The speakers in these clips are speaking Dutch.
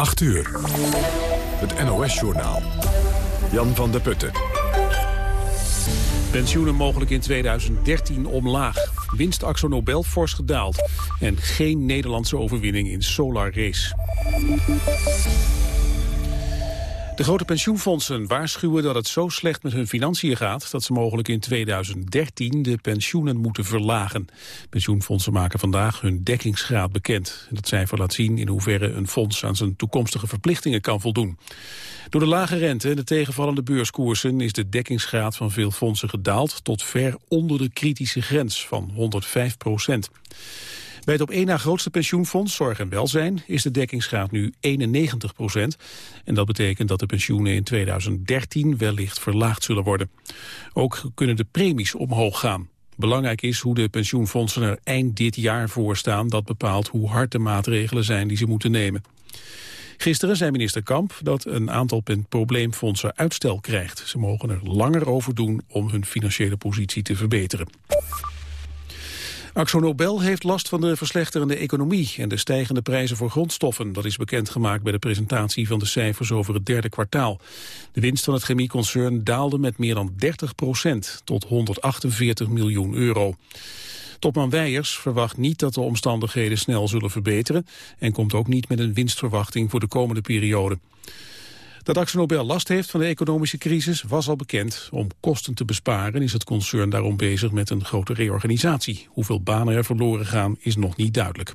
8 uur. Het NOS-journaal. Jan van der Putten. Pensioenen mogelijk in 2013 omlaag. Winst Axo Nobel fors gedaald. En geen Nederlandse overwinning in Solar Race. De grote pensioenfondsen waarschuwen dat het zo slecht met hun financiën gaat... dat ze mogelijk in 2013 de pensioenen moeten verlagen. Pensioenfondsen maken vandaag hun dekkingsgraad bekend. Dat cijfer laat zien in hoeverre een fonds aan zijn toekomstige verplichtingen kan voldoen. Door de lage rente en de tegenvallende beurskoersen... is de dekkingsgraad van veel fondsen gedaald... tot ver onder de kritische grens van 105 procent. Bij het op één na grootste pensioenfonds Zorg en Welzijn is de dekkingsgraad nu 91 procent. En dat betekent dat de pensioenen in 2013 wellicht verlaagd zullen worden. Ook kunnen de premies omhoog gaan. Belangrijk is hoe de pensioenfondsen er eind dit jaar voor staan. Dat bepaalt hoe hard de maatregelen zijn die ze moeten nemen. Gisteren zei minister Kamp dat een aantal probleemfondsen uitstel krijgt. Ze mogen er langer over doen om hun financiële positie te verbeteren. Axo Nobel heeft last van de verslechterende economie en de stijgende prijzen voor grondstoffen. Dat is bekendgemaakt bij de presentatie van de cijfers over het derde kwartaal. De winst van het chemieconcern daalde met meer dan 30 procent tot 148 miljoen euro. Topman Weijers verwacht niet dat de omstandigheden snel zullen verbeteren en komt ook niet met een winstverwachting voor de komende periode. Dat AxoNobel last heeft van de economische crisis was al bekend. Om kosten te besparen is het concern daarom bezig met een grote reorganisatie. Hoeveel banen er verloren gaan is nog niet duidelijk.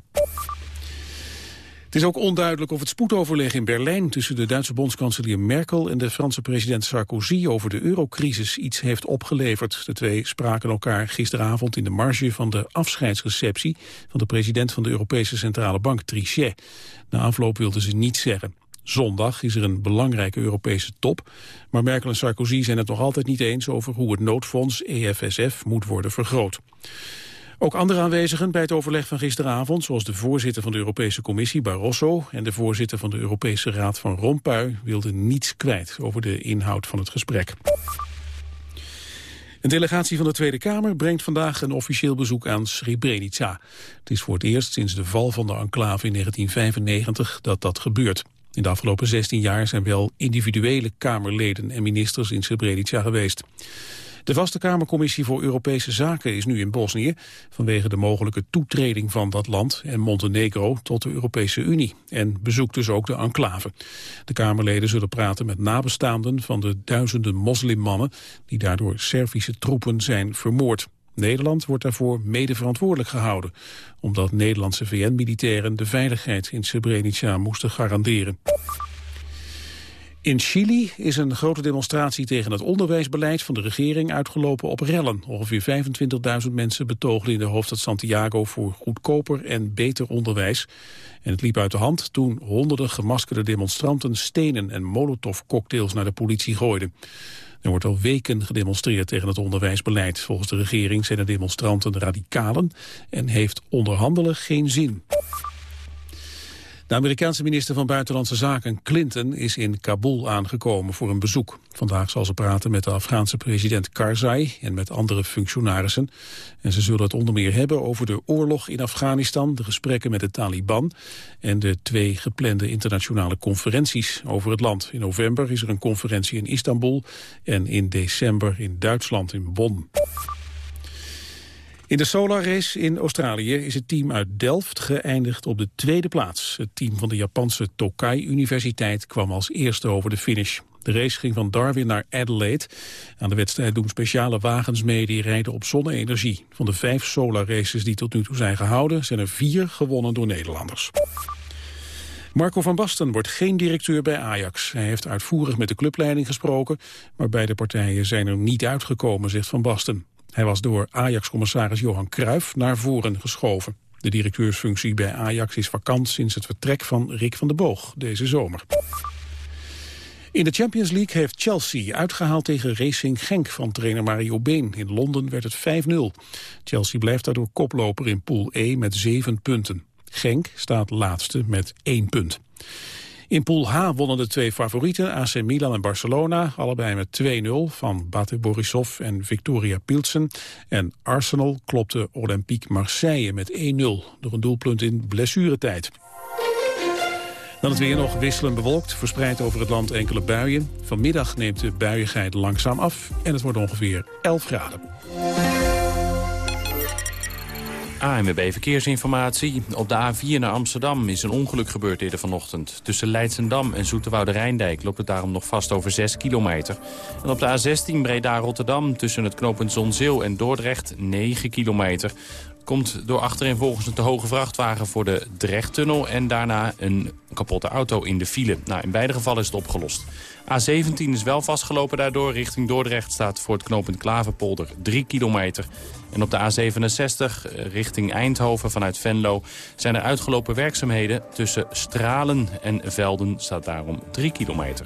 Het is ook onduidelijk of het spoedoverleg in Berlijn tussen de Duitse bondskanselier Merkel en de Franse president Sarkozy over de eurocrisis iets heeft opgeleverd. De twee spraken elkaar gisteravond in de marge van de afscheidsreceptie van de president van de Europese Centrale Bank, Trichet. Na afloop wilden ze niets zeggen. Zondag is er een belangrijke Europese top, maar Merkel en Sarkozy zijn het nog altijd niet eens over hoe het noodfonds EFSF moet worden vergroot. Ook andere aanwezigen bij het overleg van gisteravond, zoals de voorzitter van de Europese Commissie Barroso en de voorzitter van de Europese Raad van Rompuy, wilden niets kwijt over de inhoud van het gesprek. Een delegatie van de Tweede Kamer brengt vandaag een officieel bezoek aan Srebrenica. Het is voor het eerst sinds de val van de enclave in 1995 dat dat gebeurt. In de afgelopen 16 jaar zijn wel individuele Kamerleden en ministers in Srebrenica geweest. De vaste Kamercommissie voor Europese Zaken is nu in Bosnië... vanwege de mogelijke toetreding van dat land en Montenegro tot de Europese Unie. En bezoekt dus ook de enclave. De Kamerleden zullen praten met nabestaanden van de duizenden moslimmannen... die daardoor Servische troepen zijn vermoord. Nederland wordt daarvoor mede verantwoordelijk gehouden, omdat Nederlandse VN-militairen de veiligheid in Srebrenica moesten garanderen. In Chili is een grote demonstratie tegen het onderwijsbeleid van de regering uitgelopen op rellen. Ongeveer 25.000 mensen betoogden in de hoofdstad Santiago voor goedkoper en beter onderwijs. En het liep uit de hand toen honderden gemaskerde demonstranten stenen en molotovcocktails naar de politie gooiden. Er wordt al weken gedemonstreerd tegen het onderwijsbeleid. Volgens de regering zijn de demonstranten radicalen en heeft onderhandelen geen zin. De Amerikaanse minister van Buitenlandse Zaken Clinton is in Kabul aangekomen voor een bezoek. Vandaag zal ze praten met de Afghaanse president Karzai en met andere functionarissen. En ze zullen het onder meer hebben over de oorlog in Afghanistan, de gesprekken met de Taliban en de twee geplande internationale conferenties over het land. In november is er een conferentie in Istanbul en in december in Duitsland in Bonn. In de Solar Race in Australië is het team uit Delft geëindigd op de tweede plaats. Het team van de Japanse Tokai Universiteit kwam als eerste over de finish. De race ging van Darwin naar Adelaide. Aan de wedstrijd doen speciale wagens mee die rijden op zonne-energie. Van de vijf solar races die tot nu toe zijn gehouden... zijn er vier gewonnen door Nederlanders. Marco van Basten wordt geen directeur bij Ajax. Hij heeft uitvoerig met de clubleiding gesproken... maar beide partijen zijn er niet uitgekomen, zegt Van Basten. Hij was door Ajax-commissaris Johan Cruijff naar voren geschoven. De directeursfunctie bij Ajax is vakant sinds het vertrek van Rick van der Boog deze zomer. In de Champions League heeft Chelsea uitgehaald tegen Racing Genk van trainer Mario Been. In Londen werd het 5-0. Chelsea blijft daardoor koploper in Pool E met 7 punten. Genk staat laatste met 1 punt. In Pool H wonnen de twee favorieten, AC Milan en Barcelona, allebei met 2-0 van Bate Borisov en Victoria Pilsen. En Arsenal klopte Olympique Marseille met 1-0 door een doelpunt in blessuretijd. Dan het weer nog wisselend bewolkt, verspreid over het land enkele buien. Vanmiddag neemt de buiigheid langzaam af en het wordt ongeveer 11 graden. ANWB Verkeersinformatie. Op de A4 naar Amsterdam is een ongeluk gebeurd eerder vanochtend. Tussen Leidsendam en Zoeterwoude Rijndijk loopt het daarom nog vast over 6 kilometer. En op de A16 Breda-Rotterdam tussen het knooppunt Zonzeel en Dordrecht 9 kilometer komt door achterin volgens een te hoge vrachtwagen voor de Drechttunnel... en daarna een kapotte auto in de file. Nou, in beide gevallen is het opgelost. A17 is wel vastgelopen daardoor. Richting Dordrecht staat voor het knooppunt Klaverpolder 3 kilometer. En op de A67 eh, richting Eindhoven vanuit Venlo zijn er uitgelopen werkzaamheden. Tussen Stralen en Velden staat daarom 3 kilometer.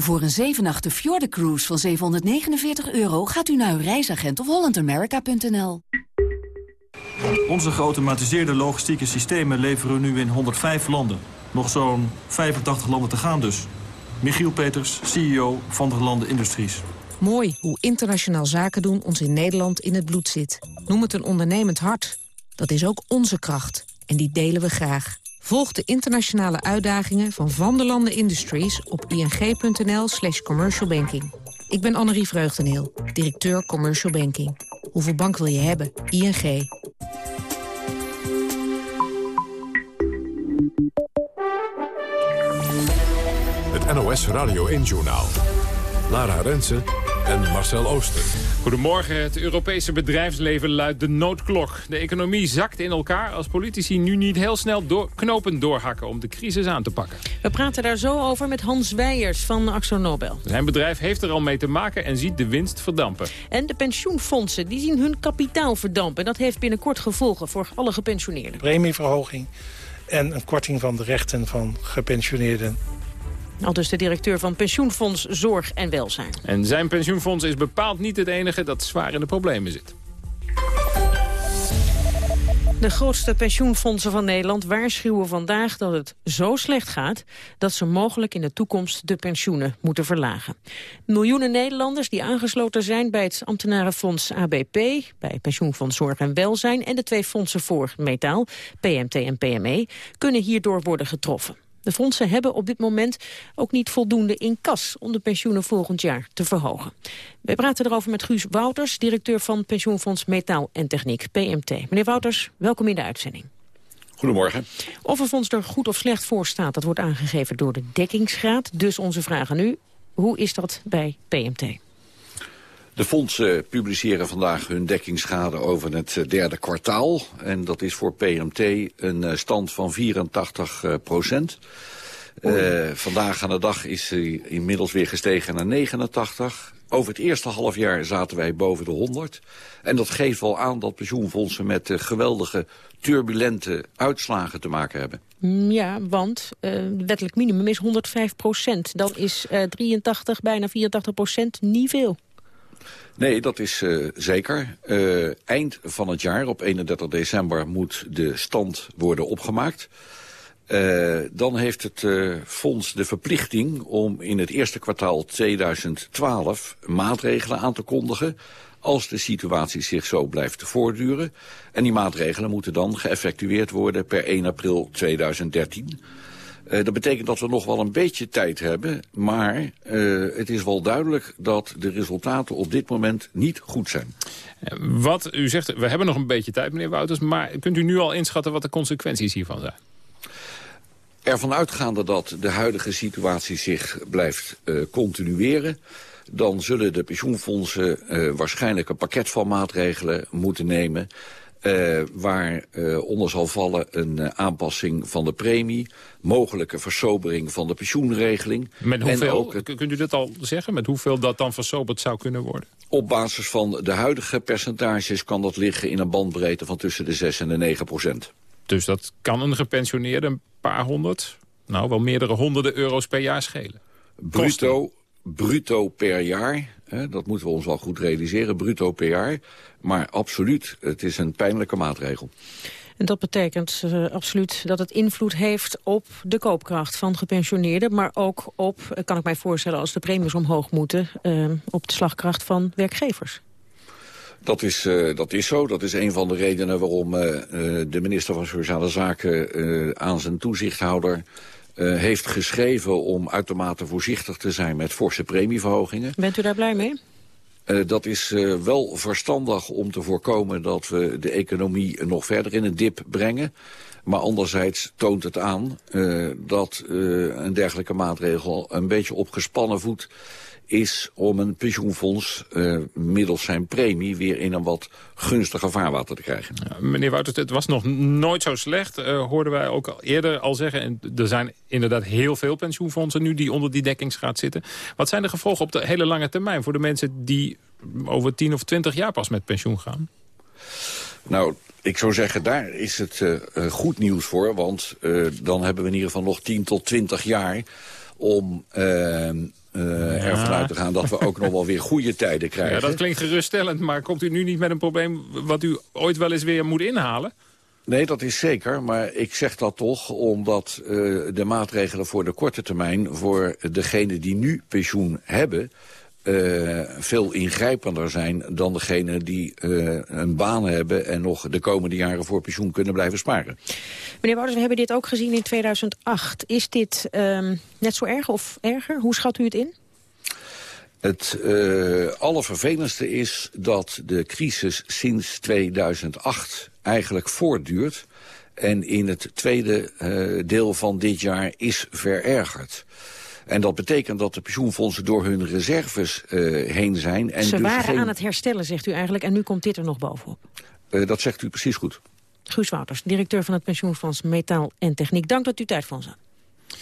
Voor een 7 nachten Cruise van 749 euro gaat u naar uw reisagent of hollandamerica.nl. Onze geautomatiseerde logistieke systemen leveren we nu in 105 landen. Nog zo'n 85 landen te gaan dus. Michiel Peters, CEO van der Landen Industries. Mooi hoe internationaal zaken doen ons in Nederland in het bloed zit. Noem het een ondernemend hart. Dat is ook onze kracht. En die delen we graag. Volg de internationale uitdagingen van Van der Landen Industries op ing.nl slash commercialbanking. Ik ben Annerie Vreugdeneel, directeur Commercial Banking. Hoeveel bank wil je hebben? ING. Het NOS Radio 1 Journaal. Lara Rensen en Marcel Ooster. Goedemorgen. Het Europese bedrijfsleven luidt de noodklok. De economie zakt in elkaar als politici nu niet heel snel door, knopen doorhakken om de crisis aan te pakken. We praten daar zo over met Hans Weijers van Axo Nobel. Zijn bedrijf heeft er al mee te maken en ziet de winst verdampen. En de pensioenfondsen die zien hun kapitaal verdampen. Dat heeft binnenkort gevolgen voor alle gepensioneerden. Premieverhoging en een korting van de rechten van gepensioneerden al dus de directeur van Pensioenfonds Zorg en Welzijn. En zijn pensioenfonds is bepaald niet het enige dat zwaar in de problemen zit. De grootste pensioenfondsen van Nederland waarschuwen vandaag dat het zo slecht gaat... dat ze mogelijk in de toekomst de pensioenen moeten verlagen. Miljoenen Nederlanders die aangesloten zijn bij het ambtenarenfonds ABP... bij Pensioenfonds Zorg en Welzijn en de twee fondsen voor metaal, PMT en PME... kunnen hierdoor worden getroffen. De fondsen hebben op dit moment ook niet voldoende in kas... om de pensioenen volgend jaar te verhogen. Wij praten erover met Guus Wouters, directeur van pensioenfonds Metaal en Techniek, PMT. Meneer Wouters, welkom in de uitzending. Goedemorgen. Of een fonds er goed of slecht voor staat, dat wordt aangegeven door de dekkingsgraad. Dus onze vraag aan u, hoe is dat bij PMT? De fondsen publiceren vandaag hun dekkingsschade over het eh, derde kwartaal. En dat is voor PMT een eh, stand van 84 eh, procent. Uh, vandaag aan de dag is hij inmiddels weer gestegen naar 89. Over het eerste halfjaar zaten wij boven de 100. En dat geeft wel aan dat pensioenfondsen met geweldige turbulente uitslagen te maken hebben. Mm, ja, want uh, het wettelijk minimum is 105 procent. Dan is uh, 83, bijna 84 procent niet veel. Nee, dat is uh, zeker. Uh, eind van het jaar, op 31 december, moet de stand worden opgemaakt. Uh, dan heeft het fonds de verplichting om in het eerste kwartaal 2012 maatregelen aan te kondigen als de situatie zich zo blijft voortduren. En die maatregelen moeten dan geëffectueerd worden per 1 april 2013. Uh, dat betekent dat we nog wel een beetje tijd hebben, maar uh, het is wel duidelijk dat de resultaten op dit moment niet goed zijn. Eh, wat u zegt, we hebben nog een beetje tijd, meneer Wouters, maar kunt u nu al inschatten wat de consequenties hiervan zijn? Ervan uitgaande dat de huidige situatie zich blijft uh, continueren dan zullen de pensioenfondsen uh, waarschijnlijk een pakket van maatregelen moeten nemen... Uh, waar uh, onder zal vallen een uh, aanpassing van de premie... mogelijke versobering van de pensioenregeling. Met hoeveel, ook kunt u dat al zeggen? Met hoeveel dat dan versoberd zou kunnen worden? Op basis van de huidige percentages kan dat liggen in een bandbreedte van tussen de 6 en de 9 procent. Dus dat kan een gepensioneerde een paar honderd, nou wel meerdere honderden euro's per jaar schelen? Bruto, bruto per jaar. Hè, dat moeten we ons wel goed realiseren, bruto per jaar. Maar absoluut, het is een pijnlijke maatregel. En dat betekent uh, absoluut dat het invloed heeft op de koopkracht van gepensioneerden. Maar ook op, uh, kan ik mij voorstellen als de premies omhoog moeten, uh, op de slagkracht van werkgevers. Dat is, uh, dat is zo. Dat is een van de redenen waarom de minister van Sociale Zaken aan zijn toezichthouder heeft geschreven om uitermate voorzichtig te zijn met forse premieverhogingen. Bent u daar blij mee? Uh, dat is uh, wel verstandig om te voorkomen dat we de economie nog verder in een dip brengen. Maar anderzijds toont het aan uh, dat een dergelijke maatregel een beetje op gespannen voet is om een pensioenfonds uh, middels zijn premie weer in een wat gunstiger vaarwater te krijgen. Ja, meneer Wouters, het was nog nooit zo slecht, uh, hoorden wij ook al eerder al zeggen. En er zijn inderdaad heel veel pensioenfondsen nu die onder die dekkingsgraad zitten. Wat zijn de gevolgen op de hele lange termijn voor de mensen die over 10 of 20 jaar pas met pensioen gaan? Nou, ik zou zeggen, daar is het uh, goed nieuws voor. Want uh, dan hebben we in ieder geval nog 10 tot 20 jaar om uh, uh, ervan uit te gaan dat we ook nog wel weer goede tijden krijgen. Ja, dat klinkt geruststellend, maar komt u nu niet met een probleem wat u ooit wel eens weer moet inhalen? Nee, dat is zeker, maar ik zeg dat toch omdat uh, de maatregelen voor de korte termijn... voor degenen die nu pensioen hebben... Uh, veel ingrijpender zijn dan degenen die uh, een baan hebben... en nog de komende jaren voor pensioen kunnen blijven sparen. Meneer Wouters, we hebben dit ook gezien in 2008. Is dit uh, net zo erg of erger? Hoe schat u het in? Het uh, allervervelendste is dat de crisis sinds 2008 eigenlijk voortduurt... en in het tweede deel van dit jaar is verergerd. En dat betekent dat de pensioenfondsen door hun reserves uh, heen zijn. En Ze dus waren geen... aan het herstellen, zegt u eigenlijk, en nu komt dit er nog bovenop. Uh, dat zegt u precies goed. Guus Wouters, directeur van het pensioenfonds Metaal en Techniek. Dank dat u tijd voor ons had.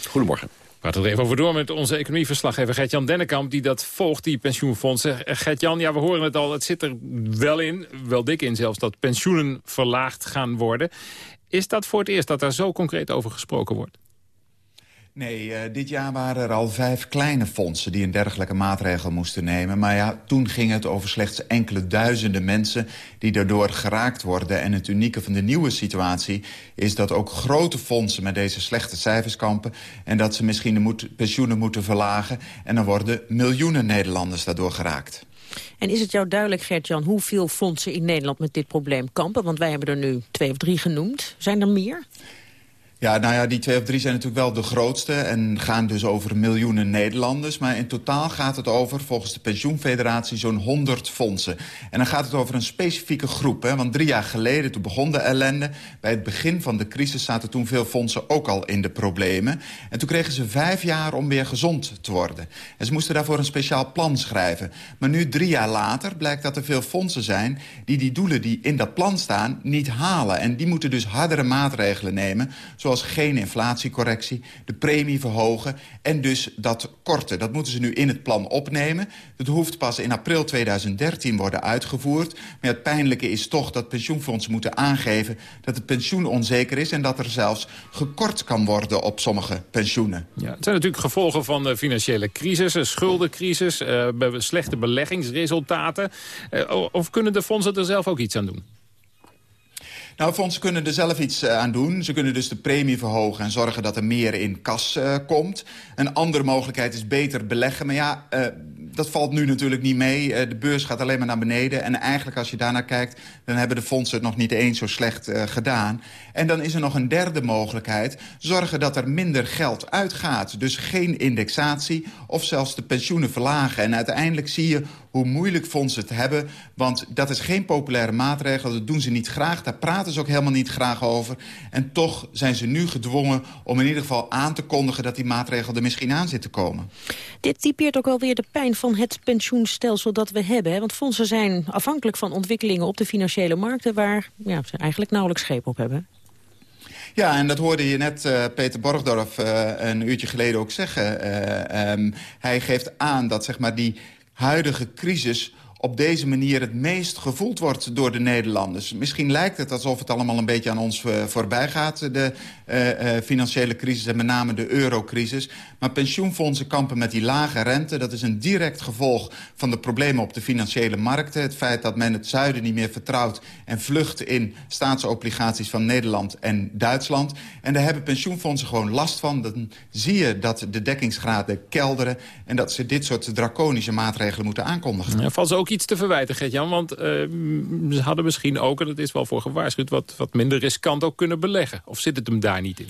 Goedemorgen. We praten er even over door met onze economieverslaggever Gert-Jan Dennekamp... die dat volgt, die pensioenfondsen. Gert-Jan, ja, we horen het al, het zit er wel in, wel dik in zelfs... dat pensioenen verlaagd gaan worden. Is dat voor het eerst dat daar zo concreet over gesproken wordt? Nee, uh, dit jaar waren er al vijf kleine fondsen die een dergelijke maatregel moesten nemen. Maar ja, toen ging het over slechts enkele duizenden mensen die daardoor geraakt worden. En het unieke van de nieuwe situatie is dat ook grote fondsen met deze slechte cijfers kampen. En dat ze misschien de pensioenen moeten verlagen. En dan worden miljoenen Nederlanders daardoor geraakt. En is het jou duidelijk, Gert-Jan, hoeveel fondsen in Nederland met dit probleem kampen? Want wij hebben er nu twee of drie genoemd. Zijn er meer? Ja, nou ja, die twee of drie zijn natuurlijk wel de grootste... en gaan dus over miljoenen Nederlanders. Maar in totaal gaat het over, volgens de pensioenfederatie... zo'n 100 fondsen. En dan gaat het over een specifieke groep. Hè? Want drie jaar geleden, toen begon de ellende... bij het begin van de crisis zaten toen veel fondsen ook al in de problemen. En toen kregen ze vijf jaar om weer gezond te worden. En ze moesten daarvoor een speciaal plan schrijven. Maar nu, drie jaar later, blijkt dat er veel fondsen zijn... die die doelen die in dat plan staan niet halen. En die moeten dus hardere maatregelen nemen geen inflatiecorrectie, de premie verhogen en dus dat korten. Dat moeten ze nu in het plan opnemen. Dat hoeft pas in april 2013 worden uitgevoerd. Maar het pijnlijke is toch dat pensioenfondsen moeten aangeven... dat het pensioen onzeker is en dat er zelfs gekort kan worden op sommige pensioenen. Ja, het zijn natuurlijk gevolgen van de financiële crisis, een schuldencrisis... Uh, slechte beleggingsresultaten. Uh, of kunnen de fondsen er zelf ook iets aan doen? Nou, fondsen kunnen er zelf iets uh, aan doen. Ze kunnen dus de premie verhogen en zorgen dat er meer in kas uh, komt. Een andere mogelijkheid is beter beleggen. Maar ja, uh, dat valt nu natuurlijk niet mee. de beurs gaat alleen maar naar beneden. En eigenlijk als je daarnaar kijkt, dan hebben de fondsen het nog niet eens zo slecht gedaan. En dan is er nog een derde mogelijkheid. Zorgen dat er minder geld uitgaat. Dus geen indexatie of zelfs de pensioenen verlagen. En uiteindelijk zie je hoe moeilijk fondsen het hebben. Want dat is geen populaire maatregel. Dat doen ze niet graag. Daar praten ze ook helemaal niet graag over. En toch zijn ze nu gedwongen om in ieder geval aan te kondigen... dat die maatregel er misschien aan zit te komen. Dit typeert ook wel weer de pijn van het pensioenstelsel dat we hebben. Hè? Want fondsen zijn afhankelijk van ontwikkelingen op de financiële markten... waar ja, ze eigenlijk nauwelijks greep op hebben. Ja, en dat hoorde je net uh, Peter Borgdorf uh, een uurtje geleden ook zeggen. Uh, um, hij geeft aan dat zeg maar, die huidige crisis op deze manier het meest gevoeld wordt door de Nederlanders. Misschien lijkt het alsof het allemaal een beetje aan ons uh, voorbij gaat... de uh, uh, financiële crisis en met name de eurocrisis. Maar pensioenfondsen kampen met die lage rente. Dat is een direct gevolg van de problemen op de financiële markten. Het feit dat men het zuiden niet meer vertrouwt... en vlucht in staatsobligaties van Nederland en Duitsland. En daar hebben pensioenfondsen gewoon last van. Dan zie je dat de dekkingsgraden kelderen... en dat ze dit soort draconische maatregelen moeten aankondigen. Ja, valt ze ook iets te verwijten, Gert-Jan? Want uh, ze hadden misschien ook, en dat is wel voor gewaarschuwd... Wat, wat minder riskant ook kunnen beleggen. Of zit het hem daar niet in?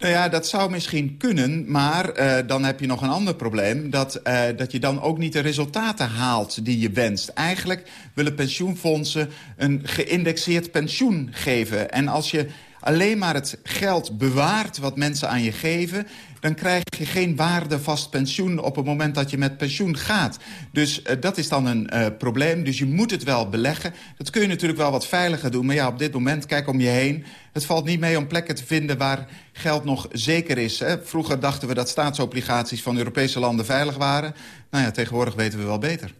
Nou ja, dat zou misschien kunnen, maar uh, dan heb je nog een ander probleem. Dat, uh, dat je dan ook niet de resultaten haalt die je wenst. Eigenlijk willen pensioenfondsen een geïndexeerd pensioen geven. En als je alleen maar het geld bewaart wat mensen aan je geven dan krijg je geen waardevast pensioen op het moment dat je met pensioen gaat. Dus uh, dat is dan een uh, probleem. Dus je moet het wel beleggen. Dat kun je natuurlijk wel wat veiliger doen. Maar ja, op dit moment, kijk om je heen. Het valt niet mee om plekken te vinden waar geld nog zeker is. Hè. Vroeger dachten we dat staatsobligaties van Europese landen veilig waren. Nou ja, tegenwoordig weten we wel beter.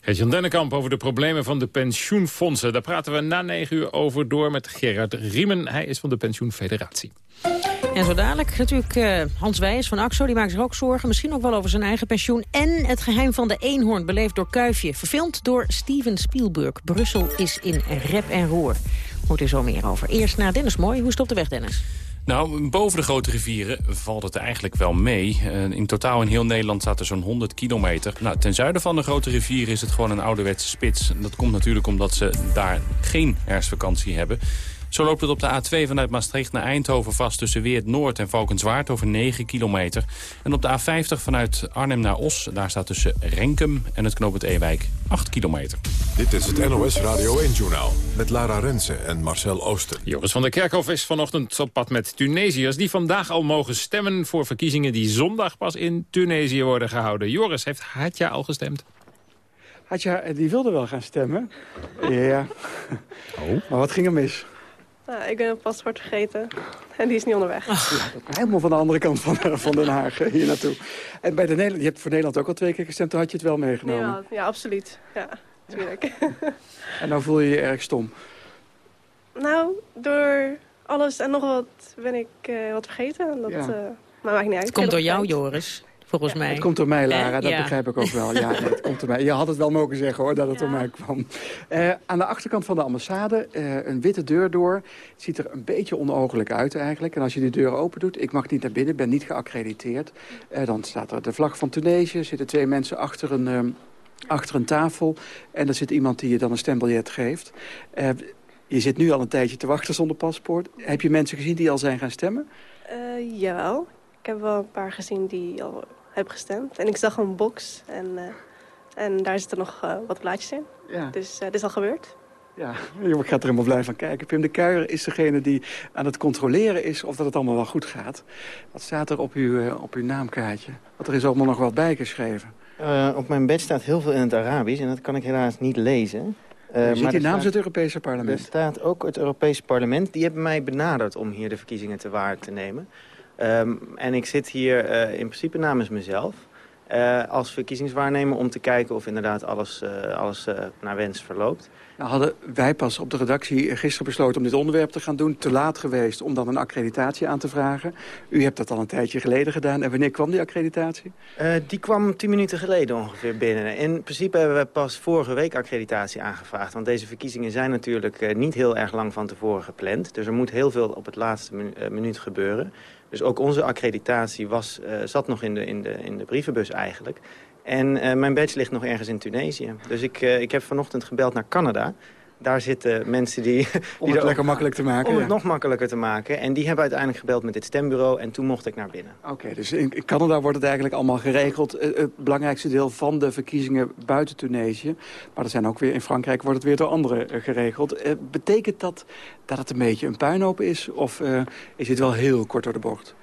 Gert-Jan Dennekamp over de problemen van de pensioenfondsen. Daar praten we na negen uur over door met Gerard Riemen. Hij is van de Pensioenfederatie. En zo dadelijk natuurlijk uh, Hans Wijs van AXO. Die maakt zich ook zorgen. Misschien ook wel over zijn eigen pensioen. En het geheim van de eenhoorn beleefd door Kuifje. Verfilmd door Steven Spielberg. Brussel is in rep en roer. Hoort er zo meer over. Eerst naar Dennis Mooi. Hoe op de weg, Dennis? Nou, boven de grote rivieren valt het eigenlijk wel mee. Uh, in totaal in heel Nederland staat er zo'n 100 kilometer. Nou, ten zuiden van de grote rivieren is het gewoon een ouderwetse spits. Dat komt natuurlijk omdat ze daar geen herfstvakantie hebben. Zo loopt het op de A2 vanuit Maastricht naar Eindhoven vast... tussen Weert Noord en Valkenswaard over 9 kilometer. En op de A50 vanuit Arnhem naar Os... daar staat tussen Renkum en het knooppunt Ewijk 8 kilometer. Dit is het NOS Radio 1-journaal met Lara Rensen en Marcel Oosten. Joris van der Kerkhof is vanochtend op pad met Tunesiërs... die vandaag al mogen stemmen voor verkiezingen... die zondag pas in Tunesië worden gehouden. Joris, heeft Hatja al gestemd? Hatja, die wilde wel gaan stemmen. Ja. Oh. Maar wat ging er mis? Nou, ik ben een paspoort vergeten en die is niet onderweg. Ja, helemaal van de andere kant van, van Den Haag eh, hier naartoe. En bij de Nederland, je hebt voor Nederland ook al twee keer gestemd, toen had je het wel meegenomen. Ja, ja absoluut. Ja, natuurlijk. En nou voel je je erg stom? Nou, door alles en nog wat ben ik uh, wat vergeten. Dat, ja. uh, maar maakt niet uit. Het komt door jou, Joris volgens mij. Het komt door mij, Lara, dat ja. begrijp ik ook wel. Ja, nee, het komt door mij. Je had het wel mogen zeggen, hoor, dat het ja. door mij kwam. Uh, aan de achterkant van de ambassade, uh, een witte deur door. Het ziet er een beetje onogelijk uit eigenlijk. En als je die deur open doet, ik mag niet naar binnen, ben niet geaccrediteerd. Uh, dan staat er de vlag van Tunesië, zitten twee mensen achter een, um, achter een tafel. En er zit iemand die je dan een stembiljet geeft. je zit nu al een tijdje te wachten zonder paspoort. Heb je mensen gezien die al zijn gaan stemmen? jawel. Ik heb wel een paar gezien die al heb gestemd. En ik zag een box en, uh, en daar zitten nog uh, wat plaatjes in. Ja. Dus uh, dit is al gebeurd. Ja, je gaat er helemaal blij van kijken. Pim de Kuijer is degene die aan het controleren is of dat het allemaal wel goed gaat. Wat staat er op uw, op uw naamkaartje? Want er is allemaal nog wat bijgeschreven. op mijn bed staat heel veel in het Arabisch en dat kan ik helaas niet lezen. Uh, Zit die naam het Europese parlement? Er staat ook het Europese parlement. Die hebben mij benaderd om hier de verkiezingen te waar te nemen. Um, en ik zit hier uh, in principe namens mezelf uh, als verkiezingswaarnemer... om te kijken of inderdaad alles, uh, alles naar wens verloopt. Hadden wij pas op de redactie gisteren besloten om dit onderwerp te gaan doen. Te laat geweest om dan een accreditatie aan te vragen. U hebt dat al een tijdje geleden gedaan. En wanneer kwam die accreditatie? die kwam tien minuten geleden ongeveer binnen. In principe hebben we pas vorige week accreditatie aangevraagd. Want deze verkiezingen zijn natuurlijk niet heel erg lang van tevoren gepland. Dus er moet heel veel op het laatste minuut gebeuren. Dus ook onze accreditatie was, zat nog in de, in, de, in de brievenbus eigenlijk. En uh, mijn badge ligt nog ergens in Tunesië. Dus ik, uh, ik heb vanochtend gebeld naar Canada. Daar zitten mensen die... Om die het lekker makkelijk te maken. Om ja. het nog makkelijker te maken. En die hebben uiteindelijk gebeld met dit stembureau. En toen mocht ik naar binnen. Oké, okay, dus in, Canada wordt het eigenlijk allemaal geregeld. Het belangrijkste deel van de verkiezingen buiten Tunesië. Maar er zijn ook weer in Frankrijk wordt het weer door anderen geregeld. Uh, betekent dat dat het een beetje een puinhoop is? Of is het wel heel kort door de bocht?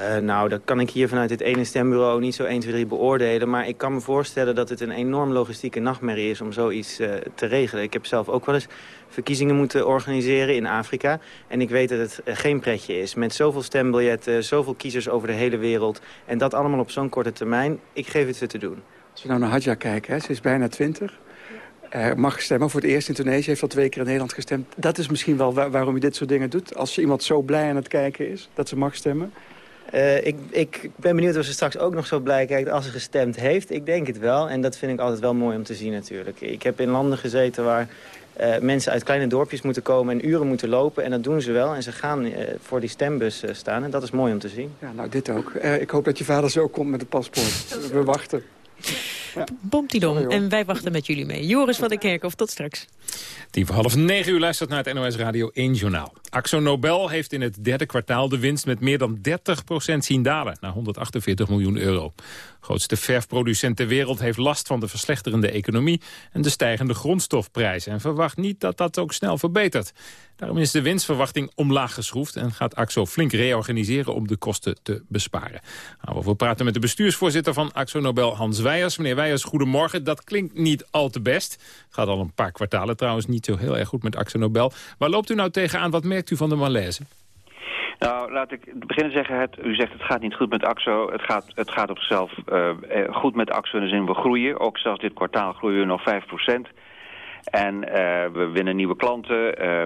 Uh, nou, dat kan ik hier vanuit dit ene stembureau niet zo 1, 2, 3 beoordelen. Maar ik kan me voorstellen dat het een enorm logistieke nachtmerrie is om zoiets uh, te regelen. Ik heb zelf ook wel eens verkiezingen moeten organiseren in Afrika. En ik weet dat het uh, geen pretje is. Met zoveel stembiljetten, zoveel kiezers over de hele wereld. En dat allemaal op zo'n korte termijn. Ik geef het ze te doen. Als we nou naar Hadja kijken, hè, ze is bijna 20. uh, mag stemmen. Voor het eerst in Tunesië heeft al twee keer in Nederland gestemd. Dat is misschien wel waarom je dit soort dingen doet. Als iemand zo blij aan het kijken is dat ze mag stemmen. Uh, ik, ik, ben benieuwd of ze straks ook nog zo blij kijkt als ze gestemd heeft. Ik denk het wel. En dat vind ik altijd wel mooi om te zien natuurlijk. Ik heb in landen gezeten waar uh, mensen uit kleine dorpjes moeten komen en uren moeten lopen. En dat doen ze wel. En ze gaan uh, voor die stembus staan. En dat is mooi om te zien. Ja, nou dit ook. ik hoop dat je vader zo komt met het paspoort. We wachten. Ja. En wij wachten met jullie mee. Joris van der Kerkhof, tot straks. Tien voor half negen uur luistert naar het NOS Radio 1 Journaal. Axo Nobel heeft in het derde kwartaal de winst met meer dan 30% zien dalen... naar 148 miljoen euro. De grootste verfproducent ter wereld heeft last van de verslechterende economie... en de stijgende grondstofprijzen en verwacht niet dat dat ook snel verbetert. Daarom is de winstverwachting omlaag geschroefd... en gaat AXO flink reorganiseren om de kosten te besparen. Nou, we praten met de bestuursvoorzitter van AXO Nobel, Hans Weijers. Meneer Weijers, goedemorgen. Dat klinkt niet al te best. Het gaat al een paar kwartalen trouwens niet zo heel erg goed met AXO Nobel. Waar loopt u nou tegenaan? Wat merkt u van de malaise? Nou, laat ik beginnen zeggen, het, u zegt het gaat niet goed met AXO. Het gaat, het gaat op zichzelf uh, goed met AXO in de zin we groeien. Ook zelfs dit kwartaal groeien we nog 5% en uh, we winnen nieuwe klanten,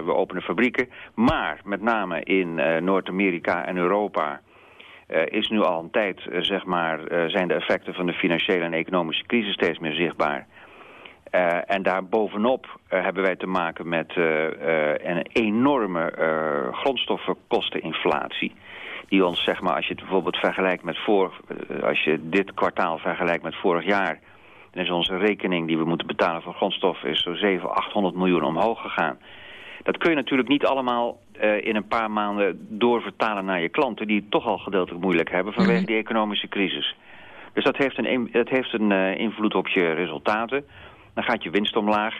we openen fabrieken. Maar met name in Noord-Amerika en Europa is nu al een tijd, zeg maar, zijn de effecten van de financiële en economische crisis steeds meer zichtbaar. En daar bovenop hebben wij te maken met een enorme grondstoffenkosteninflatie. Die ons, zeg maar, als je het bijvoorbeeld vergelijkt met voor, als je dit kwartaal vergelijkt met vorig jaar dan is onze rekening die we moeten betalen voor grondstoffen is zo 700, 800 miljoen omhoog gegaan. Dat kun je natuurlijk niet allemaal in een paar maanden doorvertalen naar je klanten... die het toch al gedeeltelijk moeilijk hebben vanwege mhm. die economische crisis. Dus dat heeft een, dat heeft een invloed op je resultaten. Dan gaat je winst omlaag.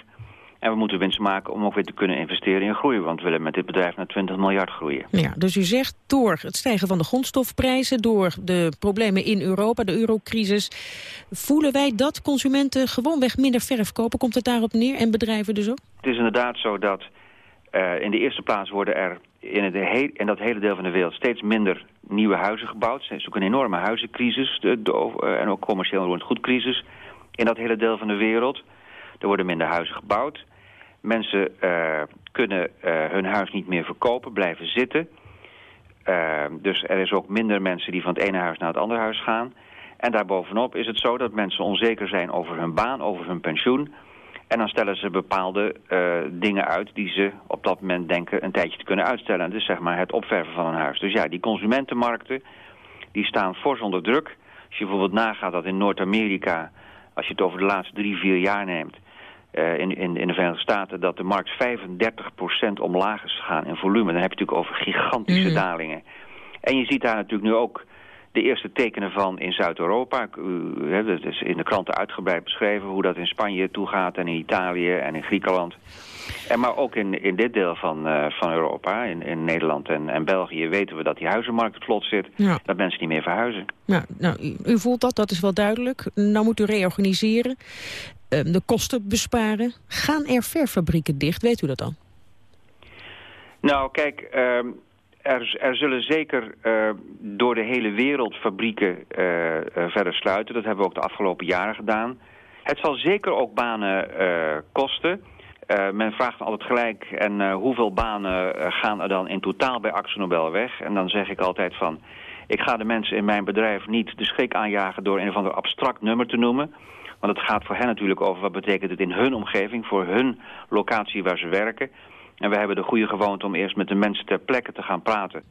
En we moeten winst maken om ook weer te kunnen investeren in groei. Want we willen met dit bedrijf naar 20 miljard groeien. Ja, dus u zegt door het stijgen van de grondstofprijzen... door de problemen in Europa, de eurocrisis... voelen wij dat consumenten gewoonweg minder verf kopen? Komt het daarop neer? En bedrijven dus ook? Het is inderdaad zo dat uh, in de eerste plaats worden er in, het he in dat hele deel van de wereld... steeds minder nieuwe huizen gebouwd. Het is ook een enorme huizencrisis de, de, uh, en ook commercieel goed crisis in dat hele deel van de wereld. Er worden minder huizen gebouwd. Mensen uh, kunnen uh, hun huis niet meer verkopen, blijven zitten. Uh, dus er is ook minder mensen die van het ene huis naar het andere huis gaan. En daarbovenop is het zo dat mensen onzeker zijn over hun baan, over hun pensioen. En dan stellen ze bepaalde dingen uit die ze op dat moment denken een tijdje te kunnen uitstellen. Dus zeg maar het opverven van een huis. Dus ja, die consumentenmarkten die staan fors onder druk. Als je bijvoorbeeld nagaat dat in Noord-Amerika, als je het over de laatste drie, vier jaar neemt uh, in, in, in de Verenigde Staten dat de markt 35% omlaag is gegaan in volume. Dan heb je natuurlijk over gigantische mm. dalingen. En je ziet daar natuurlijk nu ook de eerste tekenen van in Zuid-Europa. Dat is in de kranten uitgebreid beschreven hoe dat in Spanje toegaat en in Italië en in Griekenland. En maar ook in, in dit deel van, uh, van Europa, in, in Nederland en, en België, weten we dat die huizenmarkt vlot zit. Ja. Dat mensen niet meer verhuizen. Ja, nou, u, u, voelt dat, dat is wel duidelijk. Nou moet u reorganiseren. Ehm, de kosten besparen. Gaan er verfabrieken dicht? Weet u dat dan? Nou, kijk, uh, er, er, zullen zeker uh, door de hele wereld fabrieken uh, verder sluiten. Dat hebben we ook de afgelopen jaren gedaan. Het zal zeker ook banen kosten. men vraagt altijd gelijk, en hoeveel banen gaan er dan in totaal bij Nobel weg? En dan zeg ik altijd van, ik ga de mensen in mijn bedrijf niet de schrik aanjagen door een of ander abstract nummer te noemen... Want het gaat voor hen natuurlijk over wat betekent het in hun omgeving, voor hun locatie waar ze werken. En we hebben de goede gewoonte om eerst met de mensen ter plekke te gaan praten.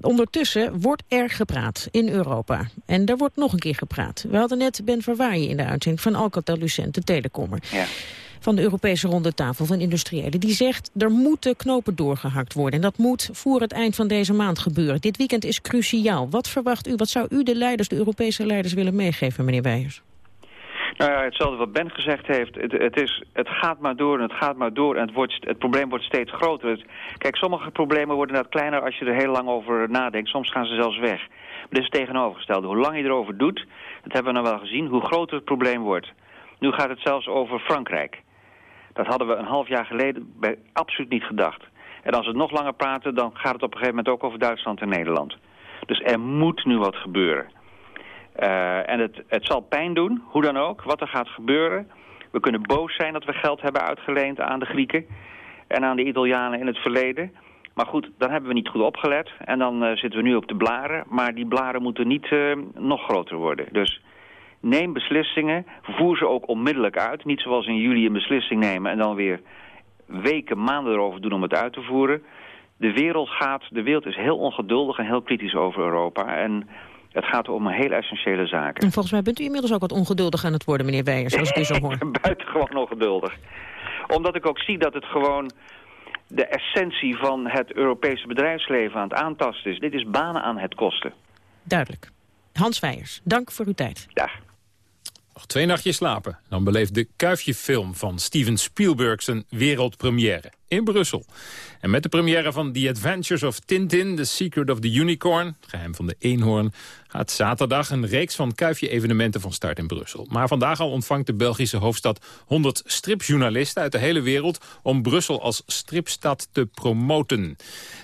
Ondertussen wordt er gepraat in Europa. En er wordt nog een keer gepraat. We hadden net Ben Verwaaien in de uitzending van Alcatel-Lucent, de telecommer. Ja. Van de Europese ronde tafel van industriëlen. Die zegt, er moeten knopen doorgehakt worden. En dat moet voor het eind van deze maand gebeuren. Dit weekend is cruciaal. Wat verwacht u, wat zou u de leiders, de Europese leiders willen meegeven, meneer Weijers? Nou ja, hetzelfde wat Ben gezegd heeft. Het, het, is, het gaat maar door en het gaat maar door en het, wordt, het probleem wordt steeds groter. kijk, sommige problemen worden net kleiner als je er heel lang over nadenkt. Soms gaan ze zelfs weg. Maar dit is het tegenovergestelde. Hoe lang je erover doet, dat hebben we nou wel gezien, hoe groter het probleem wordt. Nu gaat het zelfs over Frankrijk. Dat hadden we een half jaar geleden bij absoluut niet gedacht. En als we nog langer praten, dan gaat het op een gegeven moment ook over Duitsland en Nederland. Dus er moet nu wat gebeuren. Uh, en het, het zal pijn doen, hoe dan ook, wat er gaat gebeuren. We kunnen boos zijn dat we geld hebben uitgeleend aan de Grieken en aan de Italianen in het verleden. Maar goed, dan hebben we niet goed opgelet en dan uh, zitten we nu op de blaren. Maar die blaren moeten niet uh, nog groter worden. Dus neem beslissingen, voer ze ook onmiddellijk uit. Niet zoals in juli een beslissing nemen en dan weer weken, maanden erover doen om het uit te voeren. De wereld gaat, de wereld is heel ongeduldig en heel kritisch over Europa. En het gaat om een heel essentiële zaak. En volgens mij bent u inmiddels ook wat ongeduldig aan het worden, meneer Weijers, zoals ik u zo hoor. Buitengewoon ongeduldig. Omdat ik ook zie dat het gewoon de essentie van het Europese bedrijfsleven aan het aantasten is. Dit is banen aan het kosten. Duidelijk. Hans Weijers, dank voor uw tijd. Dag. Nog twee nachtjes slapen. Dan beleeft de Kuifje-film van Steven Spielberg zijn wereldpremière in Brussel. En met de première van The Adventures of Tintin, The Secret of the Unicorn... geheim van de eenhoorn, gaat zaterdag een reeks van Kuifje-evenementen van start in Brussel. Maar vandaag al ontvangt de Belgische hoofdstad 100 stripjournalisten uit de hele wereld... om Brussel als stripstad te promoten.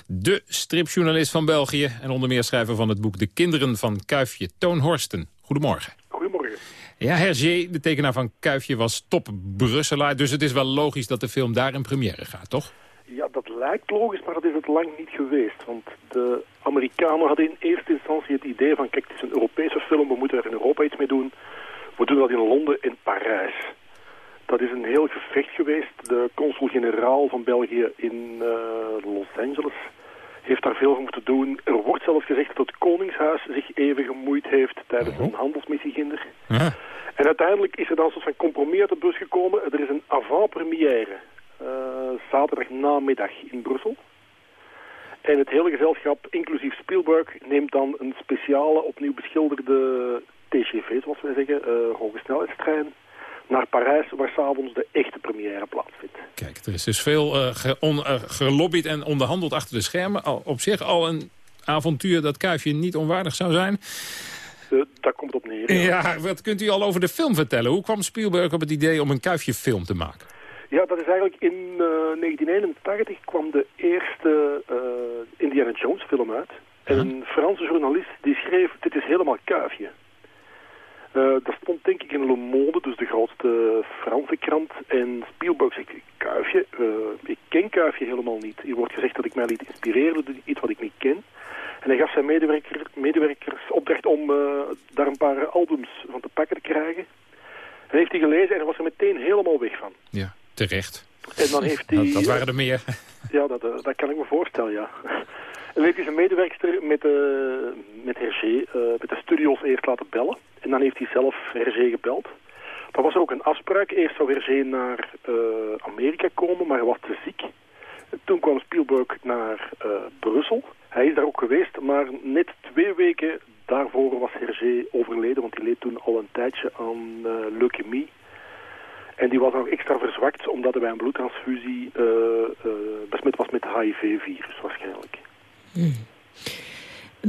De stripjournalist van België en onder meer schrijver van het boek De Kinderen van Kuifje, Toon Horsten. Goedemorgen. Goedemorgen. Ja, Hergé, de tekenaar van Kuifje, was top Brusselaar. Dus het is wel logisch dat de film daar in première gaat, toch? Ja, dat lijkt logisch, maar dat is het lang niet geweest. Want de Amerikanen hadden in eerste instantie het idee van... kijk, het is een Europese film, we moeten er in Europa iets mee doen. We doen dat in Londen en Parijs. Dat is een heel gevecht geweest. De consul-generaal van België in uh, Los Angeles heeft daar veel van moeten doen. Er wordt zelfs gezegd dat het Koningshuis zich even gemoeid heeft tijdens een handelsmissie ginder. Ja. En uiteindelijk is er dan een soort van compromis uit de bus gekomen. Er is een avant-première uh, zaterdag namiddag in Brussel. En het hele gezelschap, inclusief Spielberg, neemt dan een speciale, opnieuw beschilderde TGV, zoals wij zeggen, uh, hoge snelheidstrein naar Parijs, waar s'avonds de echte première plaatsvindt. Kijk, er is dus veel uh, ge on, uh, gelobbyd en onderhandeld achter de schermen. Al, op zich al een avontuur dat Kuifje niet onwaardig zou zijn. Uh, daar komt het op neer. Ja. ja, wat kunt u al over de film vertellen? Hoe kwam Spielberg op het idee om een Kuifje film te maken? Ja, dat is eigenlijk in 1981 kwam de eerste Indiana Jones film uit. En een Franse journalist die schreef, dit is helemaal Kuifje. Dat stond denk ik in Le Monde, dus de grootste Franse krant. En Spielberg zegt, Kuifje, uh, ik ken Kuifje helemaal niet. Hier wordt gezegd dat ik mij liet inspireren door iets wat ik niet ken. En hij gaf zijn medewerker, medewerkers opdracht om uh, daar een paar albums van te pakken te krijgen. En heeft hij gelezen en was er meteen helemaal weg van. Ja, terecht. En dan heeft hij... dat, dat waren er meer. Ja, dat, dat kan ik me voorstellen, ja. En dan heeft hij zijn medewerkster met, uh, met Hergé, uh, met de studios eerst laten bellen. En dan heeft hij zelf Hergé gebeld. Dan was er ook een afspraak. Eerst zou Hergé naar uh, Amerika komen, maar hij was te ziek. En toen kwam Spielberg naar Brussel. Hij is daar ook geweest, maar net twee weken daarvoor was Hergé overleden. Want hij leed toen al een tijdje aan leukemie. En die was nog extra verzwakt omdat hij bij een bloedtransfusie besmet was met HIV-virus waarschijnlijk. Hmm.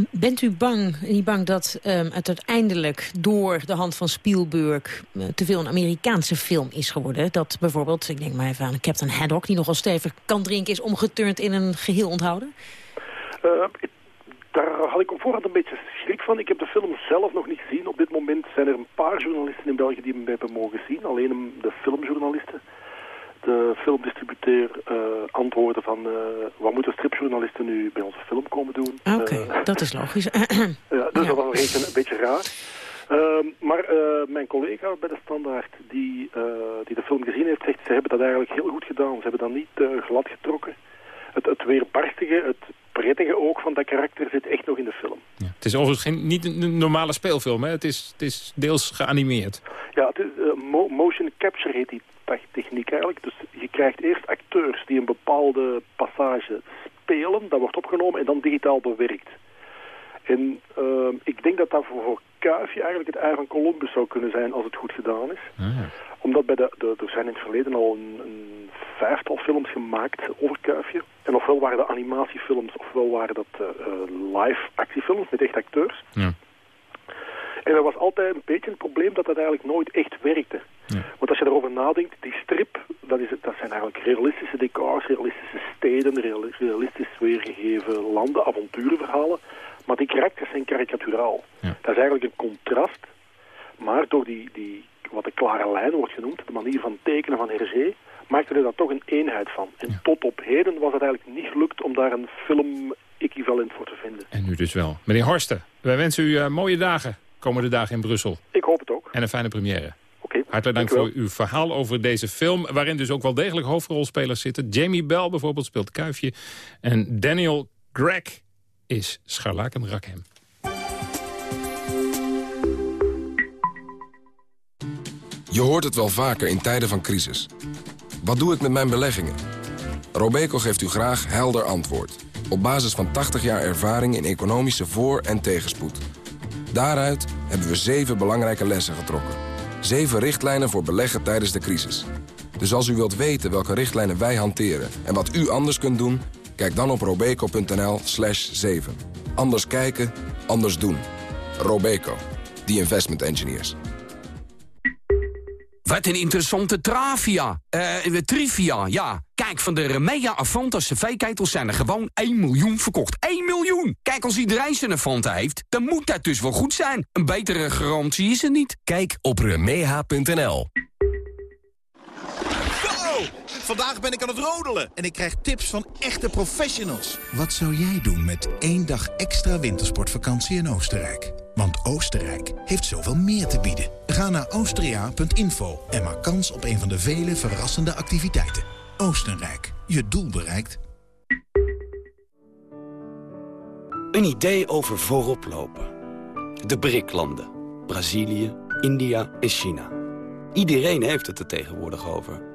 Bent u bang, niet bang dat um, het uiteindelijk door de hand van Spielberg uh, te veel een Amerikaanse film is geworden? Dat bijvoorbeeld, ik denk maar even aan Captain Haddock, die nogal stevig kan drinken, is omgeturnd in een geheel onthouden? Uh, daar had ik op voorhand een beetje schrik van. Ik heb de film zelf nog niet gezien. Op dit moment zijn er een paar journalisten in België die hem hebben mogen zien. Alleen de filmjournalisten de filmdistributeur uh, antwoorden van... Uh, wat moeten stripjournalisten nu bij onze film komen doen? Oké, okay, uh, dat is logisch. ja, dus ja. dat was nog een, een beetje raar. Ehm, maar mijn collega bij de Standaard, die, die de film gezien heeft, zegt... ze hebben dat eigenlijk heel goed gedaan. Ze hebben dat niet glad getrokken. Het, het weerbarstige, het prettige ook van dat karakter zit echt nog in de film. Ja. Het is overigens geen, niet een normale speelfilm, hè? Het is, het is deels geanimeerd. Ja, het is, mo motion capture heet die techniek eigenlijk. Dus je krijgt eerst acteurs die een bepaalde passage spelen, dat wordt opgenomen en dan digitaal bewerkt. En uh, ik denk dat dat voor, Kuifje eigenlijk het ei van Columbus zou kunnen zijn als het goed gedaan is. Ah, ja. Omdat bij de, de, er zijn in het verleden al een, een vijftal films gemaakt over Kuifje. En ofwel waren dat animatiefilms, ofwel waren dat uh, live actiefilms met echt acteurs. Ja. En er was altijd een beetje een probleem dat dat eigenlijk nooit echt werkte. Ja. Want als je erover nadenkt, die strip, dat, is, dat zijn eigenlijk realistische decors, realistische steden, realistisch weergegeven landen, avonturenverhalen. Maar die karakters zijn karikaturaal. Ja. Dat is eigenlijk een contrast. Maar door die, die wat de klare lijn wordt genoemd, de manier van tekenen van Hergé, maakte er dan toch een eenheid van. En tot op heden was het eigenlijk niet gelukt om daar een film-equivalent voor te vinden. En nu dus wel. Meneer Horsten, wij wensen u uh, mooie dagen, komende dagen in Brussel. Ik hoop het ook. En een fijne première. Oké. Hartelijk dank voor uw verhaal over deze film... waarin dus ook wel degelijk hoofdrolspelers zitten. Jamie Bell bijvoorbeeld speelt Kuifje. En Daniel Gregg is Scharlaken Rakhem. Je hoort het wel vaker in tijden van crisis. Wat doe ik met mijn beleggingen? Robeco geeft u graag helder antwoord. Op basis van 80 jaar ervaring in economische voor- en tegenspoed. Daaruit hebben we zeven belangrijke lessen getrokken. Zeven richtlijnen voor beleggen tijdens de crisis. Dus als u wilt weten welke richtlijnen wij hanteren en wat u anders kunt doen... kijk dan op robeco.nl slash 7. Anders kijken, anders doen. Robeco, the investment engineers. Wat een interessante travia. Eh, trivia, ja. Kijk, van de Remea Avanta cv-ketels zijn er gewoon 1 miljoen verkocht. 1 miljoen! Kijk, als iedereen zijn Avanta heeft, dan moet dat dus wel goed zijn. Een betere garantie is er niet. Kijk op remeha.nl. Vandaag ben ik aan het rodelen en ik krijg tips van echte professionals. Wat zou jij doen met één dag extra wintersportvakantie in Oostenrijk? Want Oostenrijk heeft zoveel meer te bieden. Ga naar austria.info en maak kans op een van de vele verrassende activiteiten. Oostenrijk, je doel bereikt. Een idee over voorop lopen. De BRIC-landen. Brazilië, India en China. Iedereen heeft het er tegenwoordig over.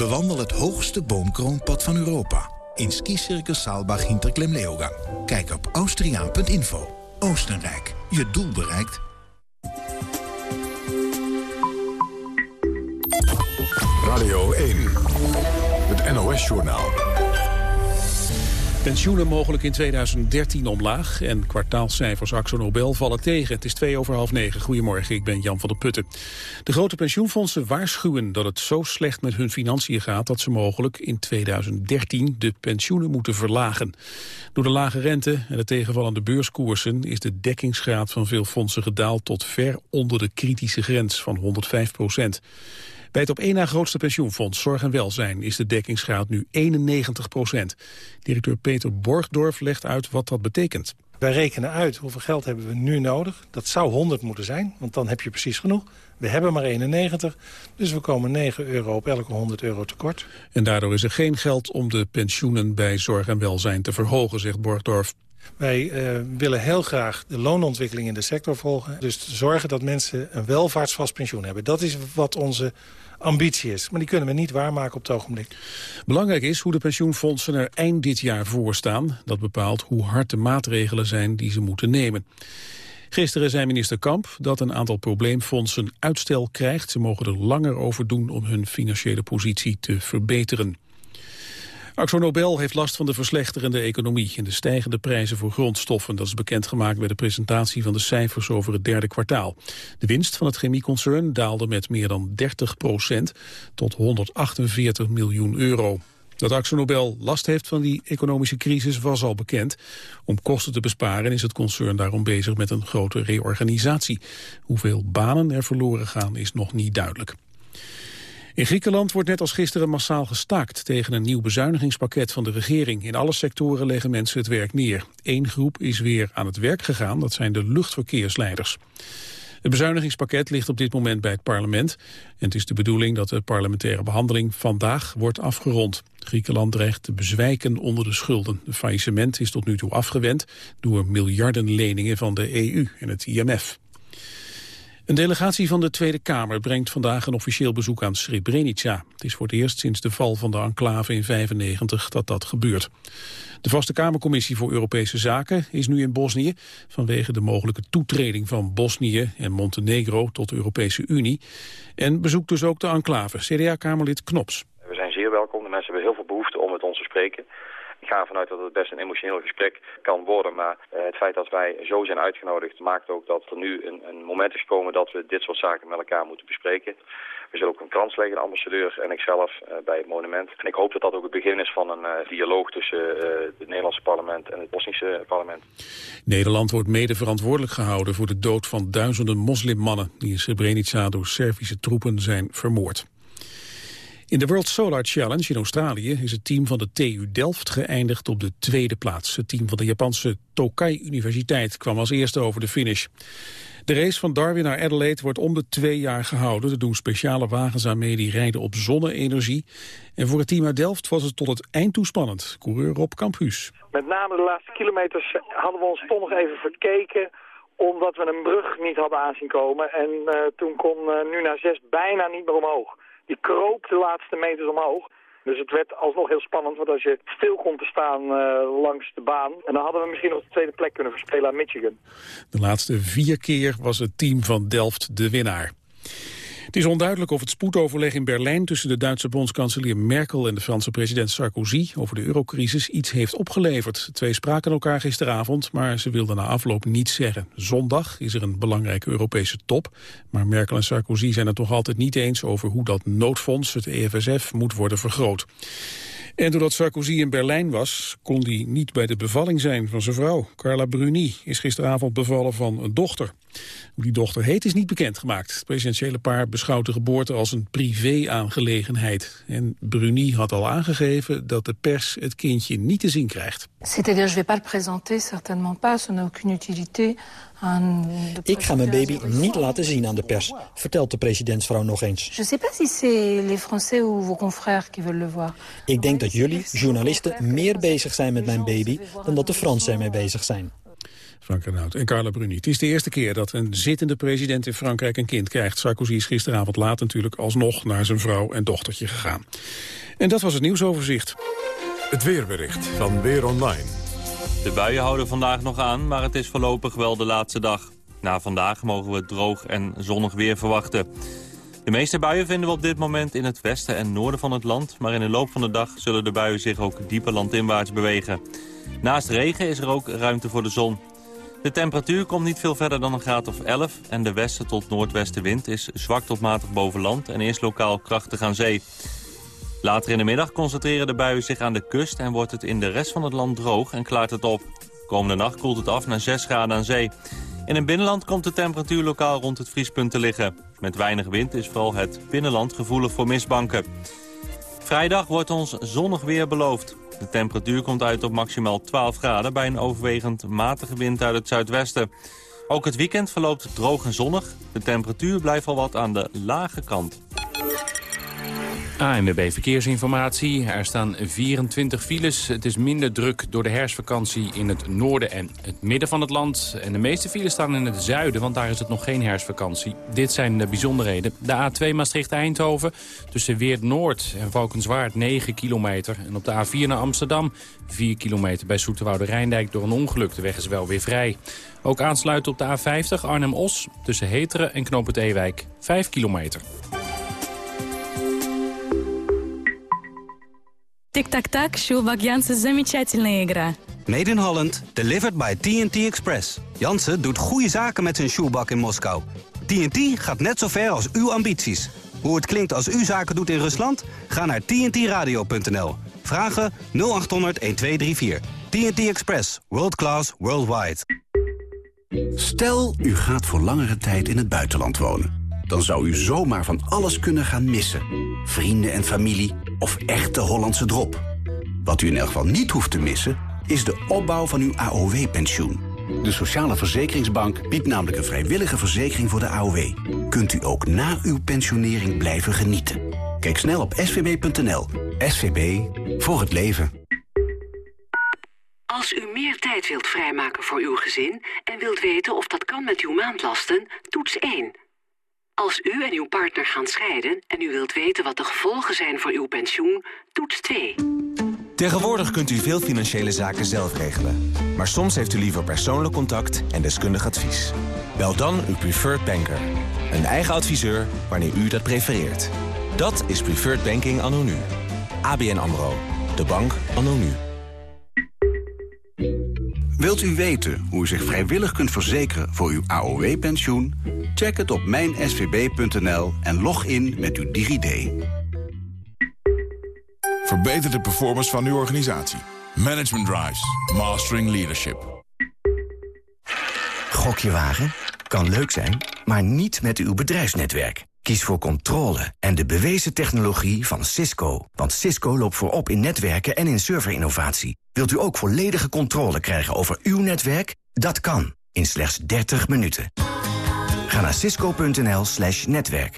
Bewandel het hoogste boomkroonpad van Europa. In skicircus Saalbach Hinterklemleogang. Kijk op austriaan.info. Oostenrijk. Je doel bereikt. Radio 1. Het NOS-journaal. Pensioenen mogelijk in 2013 omlaag en kwartaalcijfers Axo Nobel vallen tegen. Het is twee over half negen. Goedemorgen, ik ben Jan van der Putten. De grote pensioenfondsen waarschuwen dat het zo slecht met hun financiën gaat... dat ze mogelijk in 2013 de pensioenen moeten verlagen. Door de lage rente en de tegenvallende beurskoersen... is de dekkingsgraad van veel fondsen gedaald tot ver onder de kritische grens van 105 procent. Bij het op één na grootste pensioenfonds Zorg en Welzijn is de dekkingsgraad nu 91 procent. Directeur Peter Borgdorf legt uit wat dat betekent. Wij rekenen uit hoeveel geld hebben we nu nodig. Dat zou 100 moeten zijn, want dan heb je precies genoeg. We hebben maar 91, dus we komen 9 euro op elke 100 euro tekort. En daardoor is er geen geld om de pensioenen bij zorg en welzijn te verhogen, zegt Borgdorf. Wij uh, willen heel graag de loonontwikkeling in de sector volgen. Dus zorgen dat mensen een welvaartsvast pensioen hebben. Dat is wat onze ambitie is. Maar die kunnen we niet waarmaken op het ogenblik. Belangrijk is hoe de pensioenfondsen er eind dit jaar voor staan. Dat bepaalt hoe hard de maatregelen zijn die ze moeten nemen. Gisteren zei minister Kamp dat een aantal probleemfondsen uitstel krijgt. Ze mogen er langer over doen om hun financiële positie te verbeteren. Axo Nobel heeft last van de verslechterende economie en de stijgende prijzen voor grondstoffen. Dat is bekendgemaakt bij de presentatie van de cijfers over het derde kwartaal. De winst van het chemieconcern daalde met meer dan 30 procent tot 148 miljoen euro. Dat Axo Nobel last heeft van die economische crisis was al bekend. Om kosten te besparen is het concern daarom bezig met een grote reorganisatie. Hoeveel banen er verloren gaan is nog niet duidelijk. In Griekenland wordt net als gisteren massaal gestaakt tegen een nieuw bezuinigingspakket van de regering. In alle sectoren leggen mensen het werk neer. Eén groep is weer aan het werk gegaan, dat zijn de luchtverkeersleiders. Het bezuinigingspakket ligt op dit moment bij het parlement. En het is de bedoeling dat de parlementaire behandeling vandaag wordt afgerond. Griekenland dreigt te bezwijken onder de schulden. De faillissement is tot nu toe afgewend door miljarden leningen van de EU en het IMF. Een delegatie van de Tweede Kamer brengt vandaag een officieel bezoek aan Srebrenica. Het is voor het eerst sinds de val van de enclave in 95 dat dat gebeurt. De vaste Kamercommissie voor Europese Zaken is nu in Bosnië... vanwege de mogelijke toetreding van Bosnië en Montenegro tot de Europese Unie... en bezoekt dus ook de enclave, CDA-Kamerlid Knops. We zijn zeer welkom. De mensen hebben heel veel behoefte om met ons te spreken. Ik ga ervan uit dat het best een emotioneel gesprek kan worden. Maar uh, het feit dat wij zo zijn uitgenodigd maakt ook dat er nu een, een, moment is gekomen dat we dit soort zaken met elkaar moeten bespreken. We zullen ook een krans leggen, de ambassadeur en ikzelf, uh, bij het monument. En ik hoop dat dat ook het begin is van een uh, dialoog tussen het Nederlandse parlement en het Bosnische parlement. Nederland wordt mede verantwoordelijk gehouden voor de dood van duizenden moslimmannen die in Srebrenica door Servische troepen zijn vermoord. In de World Solar Challenge in Australië is het team van de TU Delft geëindigd op de tweede plaats. Het team van de Japanse Tokai Universiteit kwam als eerste over de finish. De race van Darwin naar Adelaide wordt om de twee jaar gehouden. Er doen speciale wagens aan mee die rijden op zonne-energie. En voor het team uit Delft was het tot het eind toe spannend. Coureur Rob Campus. Met name de laatste kilometers hadden we ons toch nog even verkeken omdat we een brug niet hadden aanzien komen. En uh, toen kon uh, nu naar zes bijna niet meer omhoog die kroop de laatste meters omhoog. Dus het werd alsnog heel spannend, want als je stil komt te staan uh, langs de baan... en dan hadden we misschien nog de tweede plek kunnen verspelen aan Michigan. De laatste vier keer was het team van Delft de winnaar. Het is onduidelijk of het spoedoverleg in Berlijn tussen de Duitse bondskanselier Merkel en de Franse president Sarkozy over de eurocrisis iets heeft opgeleverd. De twee spraken elkaar gisteravond, maar ze wilden na afloop niets zeggen. Zondag is er een belangrijke Europese top, maar Merkel en Sarkozy zijn het nog altijd niet eens over hoe dat noodfonds, het EFSF, moet worden vergroot. En doordat Sarkozy in Berlijn was, kon hij niet bij de bevalling zijn van zijn vrouw. Carla Bruni is gisteravond bevallen van een dochter. Hoe die dochter heet is niet bekendgemaakt. Het presidentiële paar beschouwt de geboorte als een privé-aangelegenheid. En Bruni had al aangegeven dat de pers het kindje niet te zien krijgt. C'est-à-dire, je vais pas le présenter, certainement pas, ça n'a aucune utilité. Ik ga mijn baby niet laten zien aan de pers, vertelt de presidentsvrouw nog eens. Je sais pas si c'est les Français ou vos confrères qui veulent le voir. Ik denk dat jullie, journalisten, meer bezig zijn met mijn baby dan dat de Fransen ermee bezig zijn. Frank Renaud en Carla Bruni. Het is de eerste keer dat een zittende president in Frankrijk een kind krijgt. Sarkozy is gisteravond laat natuurlijk alsnog naar zijn vrouw en dochtertje gegaan. En dat was het nieuwsoverzicht. Het weerbericht van Weer Online. De buien houden vandaag nog aan, maar het is voorlopig wel de laatste dag. Na vandaag mogen we droog en zonnig weer verwachten. De meeste buien vinden we op dit moment in het westen en noorden van het land... maar in de loop van de dag zullen de buien zich ook dieper landinwaarts bewegen. Naast regen is er ook ruimte voor de zon. De temperatuur komt niet veel verder dan een graad of 11... en de westen tot noordwestenwind is zwak tot matig boven land... en is lokaal krachtig aan zee. Later in de middag concentreren de buien zich aan de kust... en wordt het in de rest van het land droog en klaart het op. Komende nacht koelt het af naar 6 graden aan zee. In het binnenland komt de temperatuur lokaal rond het vriespunt te liggen. Met weinig wind is vooral het binnenland gevoelig voor mistbanken. Vrijdag wordt ons zonnig weer beloofd. De temperatuur komt uit op maximaal 12 graden... bij een overwegend matige wind uit het zuidwesten. Ook het weekend verloopt droog en zonnig. De temperatuur blijft al wat aan de lage kant. ANWB Verkeersinformatie. Er staan 24 files. Het is minder druk door de herfstvakantie in het noorden en het midden van het land. En de meeste files staan in het zuiden, want daar is het nog geen herfstvakantie. Dit zijn de bijzonderheden. De A2 Maastricht-Eindhoven tussen Weert-Noord en Valkenswaard 9 kilometer. En op de A4 naar Amsterdam 4 kilometer bij Zoeterwoude-Rijndijk door een ongeluk. De weg is wel weer vrij. Ook aansluiten op de A50 Arnhem-Os tussen Heteren en Knoop het Ewijk 5 kilometer. Tic-tac-tac, Sjoelbak Jansen, замечательная игра. Made in Holland, delivered by TNT Express. Jansen doet goede zaken met zijn shoebak in Moskou. TNT gaat net zo ver als uw ambities. Hoe het klinkt als u zaken doet in Rusland? Ga naar tntradio.nl. Vragen 0800 1234. TNT Express. World class, worldwide. Stel, u gaat voor langere tijd in het buitenland wonen. Dan zou u zomaar van alles kunnen gaan missen. Vrienden en familie of echte Hollandse drop. Wat u in elk geval niet hoeft te missen, is de opbouw van uw AOW-pensioen. De Sociale Verzekeringsbank biedt namelijk een vrijwillige verzekering voor de AOW. Kunt u ook na uw pensionering blijven genieten. Kijk snel op svb.nl. SVB, voor het leven. Als u meer tijd wilt vrijmaken voor uw gezin... en wilt weten of dat kan met uw maandlasten, toets 1. Als u en uw partner gaan scheiden en u wilt weten wat de gevolgen zijn voor uw pensioen, toets 2. Tegenwoordig kunt u veel financiële zaken zelf regelen. Maar soms heeft u liever persoonlijk contact en deskundig advies. Bel dan uw preferred banker. Een eigen adviseur wanneer u dat prefereert. Dat is Preferred Banking anno nu. ABN AMRO. De bank anno nu. Wilt u weten hoe u zich vrijwillig kunt verzekeren voor uw AOW-pensioen? Check het op mijnsvb.nl en log in met uw DigiD. Verbeter de performance van uw organisatie. Management Drives. Mastering Leadership. Gokje wagen? Kan leuk zijn, maar niet met uw bedrijfsnetwerk. Kies voor controle en de bewezen technologie van Cisco. Want Cisco loopt voorop in netwerken en in serverinnovatie. Wilt u ook volledige controle krijgen over uw netwerk? Dat kan, in slechts 30 minuten. Ga naar cisco.nl slash netwerk.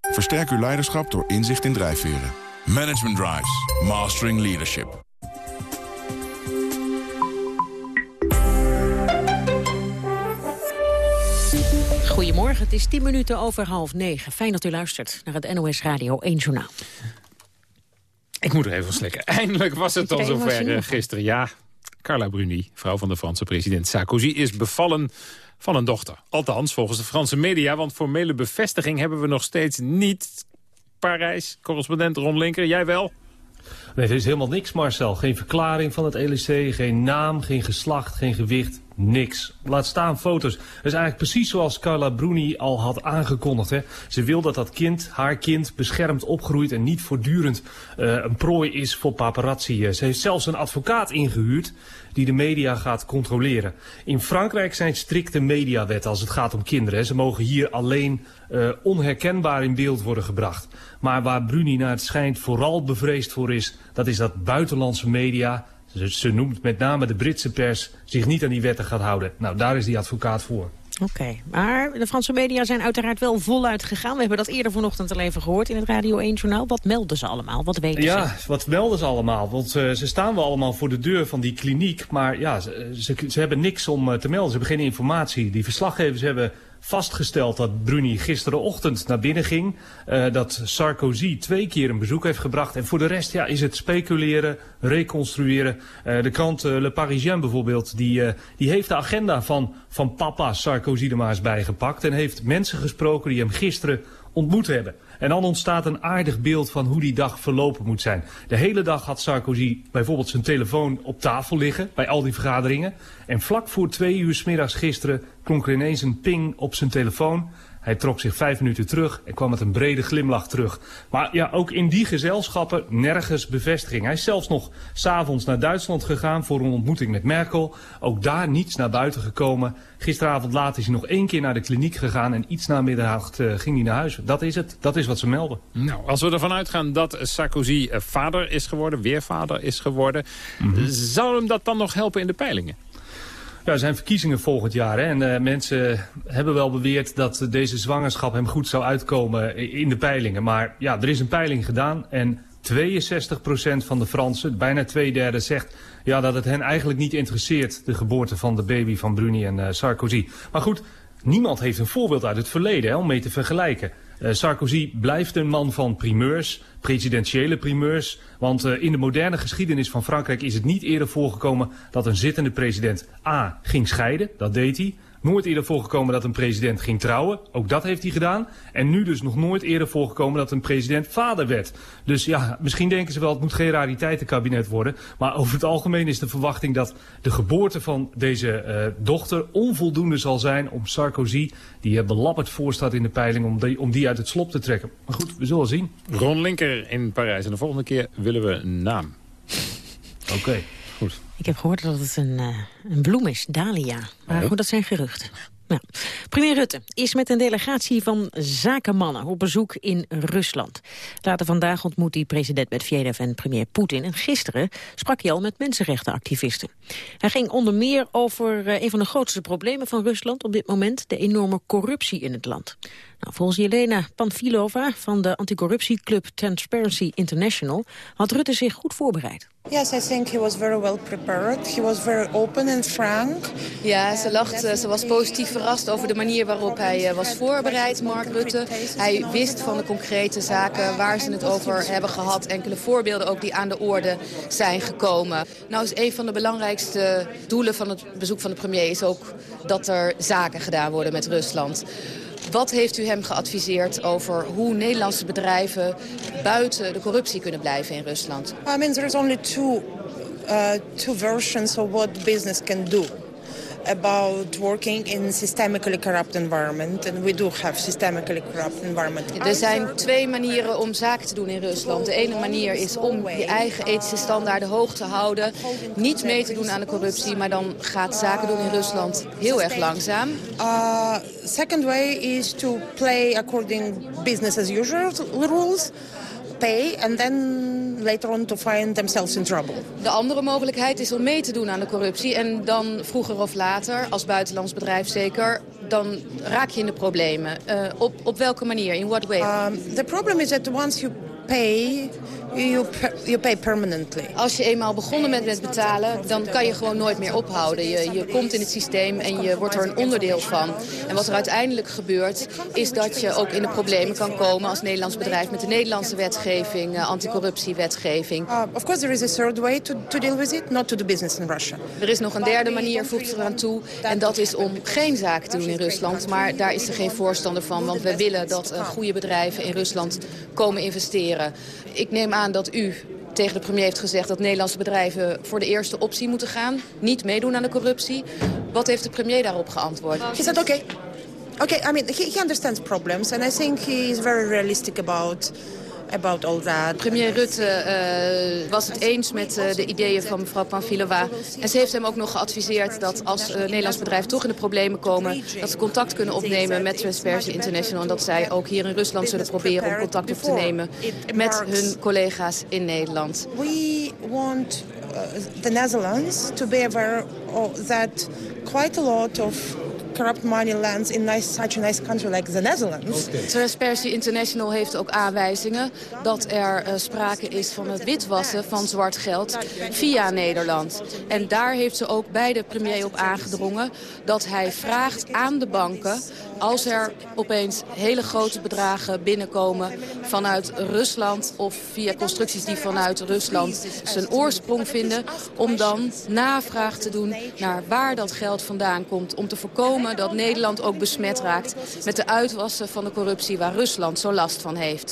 Versterk uw leiderschap door inzicht in drijfveren. Management Drives. Mastering Leadership. Goedemorgen, het is 10 minuten over half negen. Fijn dat u luistert naar het NOS Radio 1 Journaal. Ik moet er even slikken. Eindelijk was het al zover uh, gisteren. Ja, Carla Bruni, vrouw van de Franse president Sarkozy... is bevallen van een dochter. Althans, volgens de Franse media, want formele bevestiging... hebben we nog steeds niet. Parijs, correspondent Ron Linker, jij wel? Nee, er is helemaal niks, Marcel. Geen verklaring van het LEC, geen naam, geen geslacht, geen gewicht, niks. Laat staan foto's. Dat is eigenlijk precies zoals Carla Bruni al had aangekondigd. Hè. Ze wil dat dat kind, haar kind, beschermd opgroeit en niet voortdurend uh, een prooi is voor paparazzi. Ze heeft zelfs een advocaat ingehuurd die de media gaat controleren. In Frankrijk zijn strikte mediawetten als het gaat om kinderen. Ze mogen hier alleen uh, onherkenbaar in beeld worden gebracht. Maar waar Bruni naar het schijnt vooral bevreesd voor is, dat is dat buitenlandse media ze, noemt met name de Britse pers zich niet aan die wetten gaat houden. Nou, daar is die advocaat voor. Oké, maar de Franse media zijn uiteraard wel voluit gegaan. We hebben dat eerder vanochtend al even gehoord in het Radio 1-journaal. Wat melden ze allemaal? Wat weten ja, ze? Ja, wat melden ze allemaal? Want uh, ze staan wel allemaal voor de deur van die kliniek. Maar ja, ze, ze, ze hebben niks om uh, te melden. Ze hebben geen informatie. Die verslaggevers hebben vastgesteld dat Bruni gisterenochtend naar binnen ging. Uh, dat Sarkozy twee keer een bezoek heeft gebracht. En voor de rest ja, is het speculeren, reconstrueren. Uh, de krant uh, Le Parisien bijvoorbeeld, die, die heeft de agenda van, van papa Sarkozy er maar eens bijgepakt. En heeft mensen gesproken die hem gisteren ontmoet hebben. En dan ontstaat een aardig beeld van hoe die dag verlopen moet zijn. De hele dag had Sarkozy bijvoorbeeld zijn telefoon op tafel liggen bij al die vergaderingen. En vlak voor twee uur s middags gisteren klonk er ineens een ping op zijn telefoon. Hij trok zich vijf minuten terug en kwam met een brede glimlach terug. Maar ja, ook in die gezelschappen nergens bevestiging. Hij is zelfs nog s'avonds naar Duitsland gegaan voor een ontmoeting met Merkel. Ook daar niets naar buiten gekomen. Gisteravond laat is hij nog één keer naar de kliniek gegaan en iets na middernacht uh, ging hij naar huis. Dat is het. Dat is wat ze melden. Nou, als we ervan uitgaan dat Sarkozy uh, vader is geworden, weer vader is geworden, mm -hmm. zou hem dat dan nog helpen in de peilingen? Ja, er zijn verkiezingen volgend jaar. Hè? En uh, mensen hebben wel beweerd dat deze zwangerschap hem goed zou uitkomen in de peilingen. Maar ja, er is een peiling gedaan en 62% van de Fransen, bijna twee derde, zegt ja, dat het hen eigenlijk niet interesseert, de geboorte van de baby van Bruni en uh, Sarkozy. Maar goed, niemand heeft een voorbeeld uit het verleden hè, om mee te vergelijken. Uh, Sarkozy blijft een man van primeurs, presidentiële primeurs. Want uh, in de moderne geschiedenis van Frankrijk is het niet eerder voorgekomen dat een zittende president A ging scheiden, dat deed hij. Nooit eerder voorgekomen dat een president ging trouwen, ook dat heeft hij gedaan. En nu dus nog nooit eerder voorgekomen dat een president vader werd. Dus ja, misschien denken ze wel, het moet geen rariteitenkabinet worden. Maar over het algemeen is de verwachting dat de geboorte van deze uh, dochter onvoldoende zal zijn om Sarkozy, die belabberd voorstaat in de peiling, om die, om die uit het slop te trekken. Maar goed, we zullen zien. Ron Linker in Parijs. En de volgende keer willen we een naam. Oké. Okay. Goed. Ik heb gehoord dat het een, uh, een bloem is, dahlia. Maar goed, dat zijn geruchten. Nou, premier Rutte is met een delegatie van zakenmannen op bezoek in Rusland. Later vandaag ontmoet hij president Medvedev en premier Poetin. En gisteren sprak hij al met mensenrechtenactivisten. Hij ging onder meer over uh, een van de grootste problemen van Rusland op dit moment... de enorme corruptie in het land. Nou, volgens Jelena Panfilova van de anticorruptieclub Transparency International had Rutte zich goed voorbereid. Yes, I think he was very well prepared. He was very open and frank. Ja, ze lachte. Ze was positief verrast over de manier waarop hij uh, was voorbereid, Mark Rutte. Hij wist van de concrete zaken waar ze het over hebben gehad. Enkele voorbeelden ook die aan de orde zijn gekomen. Nou is een van de belangrijkste doelen van het bezoek van de premier is ook dat er zaken gedaan worden met Rusland. Wat heeft u hem geadviseerd over hoe Nederlandse bedrijven buiten de corruptie kunnen blijven in Rusland? I mean, there is only two, uh, two versions of what business can do about working in systemically corrupt environment. And we do have systemically corrupt environment. Er zijn twee manieren om zaken te doen in Rusland. De ene manier is om je eigen ethische standaarden hoog te houden. Niet mee te doen aan de corruptie, maar dan gaat zaken doen in Rusland heel erg langzaam. Uh, second way is to play according business as usual rules pay and then later on to find themselves in trouble. De andere mogelijkheid is om mee te doen aan de corruptie en dan vroeger of later, als buitenlands bedrijf zeker, dan raak je in de problemen. Uh, op, op welke manier? In what way? Um, the problem is that once you pay, you, you pay permanently. Als je eenmaal begonnen bent met betalen, dan kan je gewoon nooit meer ophouden. Je, je komt in het systeem en je wordt er een onderdeel van. En wat er uiteindelijk gebeurt, is dat je ook in de problemen kan komen als Nederlands bedrijf met de Nederlandse wetgeving, uh, anticorruptiewetgeving. Uh, of course there is a third way to, to deal with it, not to do business in Russia. Er is nog een derde manier, voegt ze eraan toe. En dat is om geen zaken te doen in Rusland. Maar daar is ze geen voorstander van, want we willen dat uh, goede bedrijven in Rusland komen investeren. Ik neem aan dat u tegen de premier heeft gezegd dat Nederlandse bedrijven voor de eerste optie moeten gaan. Niet meedoen aan de corruptie. Wat heeft de premier daarop geantwoord? He said okay. Okay, I mean, he, he understands problems and I think he is very realistic about about all that. Premier Rutte uh, was het eens met uh, de ideeën van mevrouw Panfilova. En ze heeft hem ook nog geadviseerd dat als uh, Nederlands bedrijf toch in de problemen komen... dat ze contact kunnen opnemen met Transparency International. En dat zij ook hier in Rusland zullen proberen om contact op te nemen met hun collega's in Nederland. We want the Netherlands to be aware that quite a lot of corrupt money lands in nice, such a nice country like the Netherlands. Okay. Transparency International heeft ook aanwijzingen dat er uh, sprake is van het witwassen van zwart geld via Nederland. En daar heeft ze ook bij de premier op aangedrongen dat hij vraagt aan de banken als er opeens hele grote bedragen binnenkomen vanuit Rusland... of via constructies die vanuit Rusland zijn oorsprong vinden... om dan navraag te doen naar waar dat geld vandaan komt... om te voorkomen dat Nederland ook besmet raakt met de uitwassen van de corruptie... waar Rusland zo last van heeft.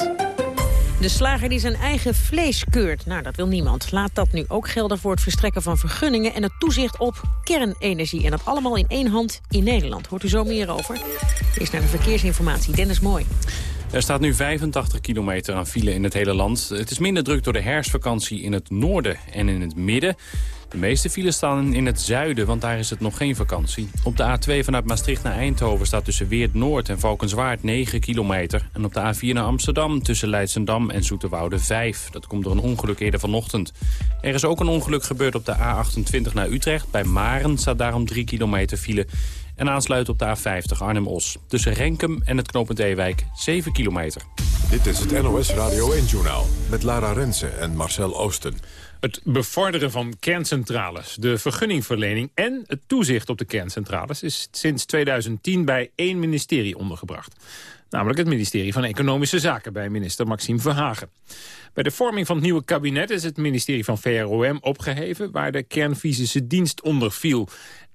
De slager die zijn eigen vlees keurt. Nou, dat wil niemand. Laat dat nu ook gelden voor het verstrekken van vergunningen... en het toezicht op kernenergie. En dat allemaal in één hand in Nederland. Hoort u zo meer over? Eerst naar de verkeersinformatie. Dennis Mooi. Er staat nu 85 kilometer aan file in het hele land. Het is minder druk door de herfstvakantie in het noorden en in het midden. De meeste files staan in het zuiden, want daar is het nog geen vakantie. Op de A2 vanuit Maastricht naar Eindhoven staat tussen Weert Noord en Valkenswaard 9 kilometer. En op de A4 naar Amsterdam tussen Leidsendam en Zoeterwoude 5. Dat komt door een ongeluk eerder vanochtend. Er is ook een ongeluk gebeurd op de A28 naar Utrecht. Bij Maren staat daarom 3 kilometer file. En aansluit op de A50 Arnhem-Os. Tussen Renkum en het knooppunt Ewijk 7 kilometer. Dit is het NOS Radio 1-journaal met Lara Rensen en Marcel Oosten. Het bevorderen van kerncentrales, de vergunningverlening en het toezicht op de kerncentrales is sinds 2010 bij één ministerie ondergebracht. Namelijk het ministerie van Economische Zaken bij minister Maxime Verhagen. Bij de vorming van het nieuwe kabinet is het ministerie van VROM opgeheven... waar de kernfysische dienst onder viel.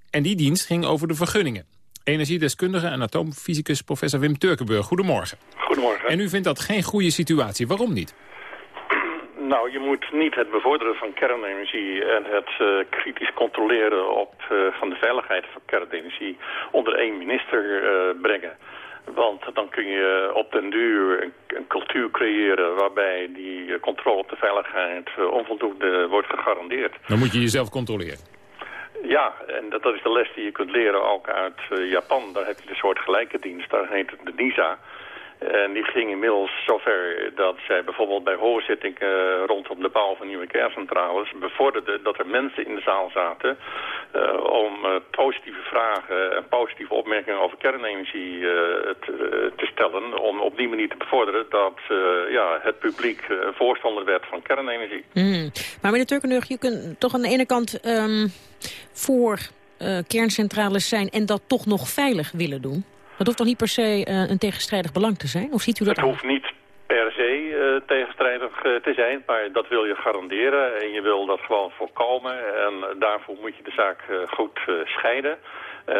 En die dienst ging over de vergunningen. Energiedeskundige en atoomfysicus professor Wim Turkenburg. Goedemorgen. Goedemorgen. En u vindt dat geen goede situatie. Waarom niet? Nou, je moet niet het bevorderen van kernenergie en het uh, kritisch controleren op, uh, van de veiligheid van kernenergie onder één minister uh, brengen. Want dan kun je op den duur een, een cultuur creëren waarbij die controle op de veiligheid onvoldoende wordt gegarandeerd. Dan moet je jezelf controleren. Ja, en dat, dat is de les die je kunt leren ook uit Japan. Daar heb je een soort gelijke dienst, daar heet het de NISA. En die ging inmiddels zover dat zij bijvoorbeeld bij hoorzittingen uh, rondom de bouw van nieuwe kerncentrales bevorderden dat er mensen in de zaal zaten uh, om uh, positieve vragen en positieve opmerkingen over kernenergie te, te, stellen om op die manier te bevorderen dat ja, het publiek voorstander werd van kernenergie. Mm. Maar meneer Turkenburg, je kunt toch aan de ene kant um, voor kerncentrales zijn en dat toch nog veilig willen doen? Dat hoeft toch niet per se een tegenstrijdig belang te zijn? Of ziet u dat Het hoeft niet per se uh, tegenstrijdig uh, te zijn, maar dat wil je garanderen en je wil dat gewoon voorkomen. En daarvoor moet je de zaak goed scheiden.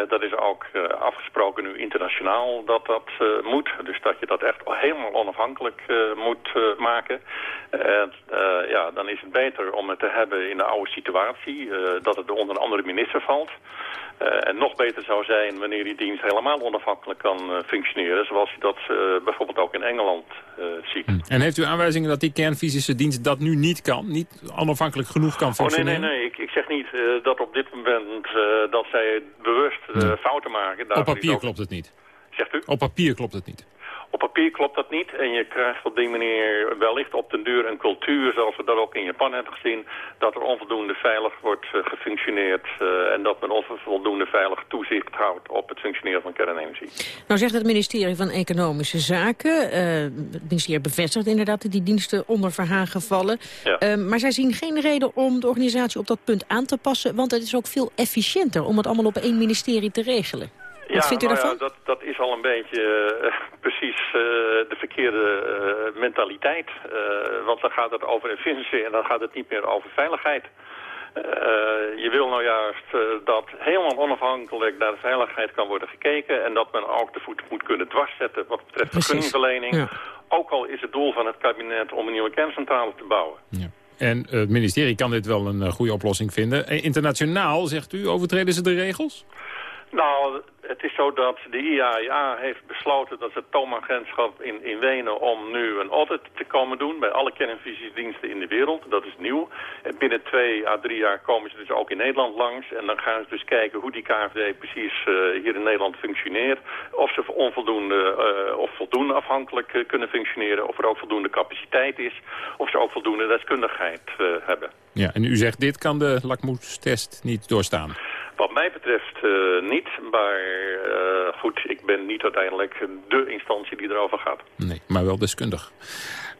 Dat is ook afgesproken nu internationaal dat dat moet. Dus dat je dat echt helemaal onafhankelijk moet maken. En ja, dan is het beter om het te hebben in de oude situatie, dat het onder een andere minister valt. En nog beter zou zijn wanneer die dienst helemaal onafhankelijk kan functioneren. Zoals je dat bijvoorbeeld ook in Engeland ziet. Hm. En heeft u aanwijzingen dat die kernfysische dienst dat nu niet kan? Niet onafhankelijk genoeg kan functioneren? Oh, nee, nee, nee. Ik, ik zeg niet dat op dit moment dat zij bewust hm. fouten maken. Op papier klopt het niet? Zegt u? Op papier klopt het niet? Op papier klopt dat niet en je krijgt op die manier wellicht op den duur een cultuur, zoals we dat ook in Japan hebben gezien, dat er onvoldoende veilig wordt uh, gefunctioneerd uh, en dat men onvoldoende veilig toezicht houdt op het functioneren van kernenergie. Nou zegt het ministerie van Economische Zaken, uh, het ministerie bevestigt inderdaad dat die diensten onder Verhagen vallen, ja. maar zij zien geen reden om de organisatie op dat punt aan te passen, want het is ook veel efficiënter om het allemaal op één ministerie te regelen. Wat vindt u nou daarvan? Ja, dat, dat is al een beetje uh, precies uh, de verkeerde uh, mentaliteit. want dan gaat het over efficiëntie en dan gaat het niet meer over veiligheid. je wil nou juist dat helemaal onafhankelijk naar de veiligheid kan worden gekeken... en dat men ook de voet moet kunnen dwarszetten wat betreft vergunningverlening. Ja. Ook al is het doel van het kabinet om een nieuwe kerncentrale te bouwen. Ja. En het ministerie kan dit wel een goede oplossing vinden. Internationaal, zegt u, overtreden ze de regels? Nou, het is zo dat de IAEA heeft besloten dat het toomagentschap in, in Wenen om nu een audit te komen doen bij alle kernfysiediensten in de wereld. Dat is nieuw. En binnen twee à drie jaar komen ze dus ook in Nederland langs. En dan gaan ze dus kijken hoe die KVD precies uh, hier in Nederland functioneert. Of ze onvoldoende uh, of voldoende afhankelijk uh, kunnen functioneren. Of er ook voldoende capaciteit is. Of ze ook voldoende deskundigheid hebben. Ja, en u zegt dit kan de lakmoestest niet doorstaan. Wat mij betreft uh, niet, maar uh, goed, ik ben niet uiteindelijk de instantie die erover gaat. Nee, maar wel deskundig.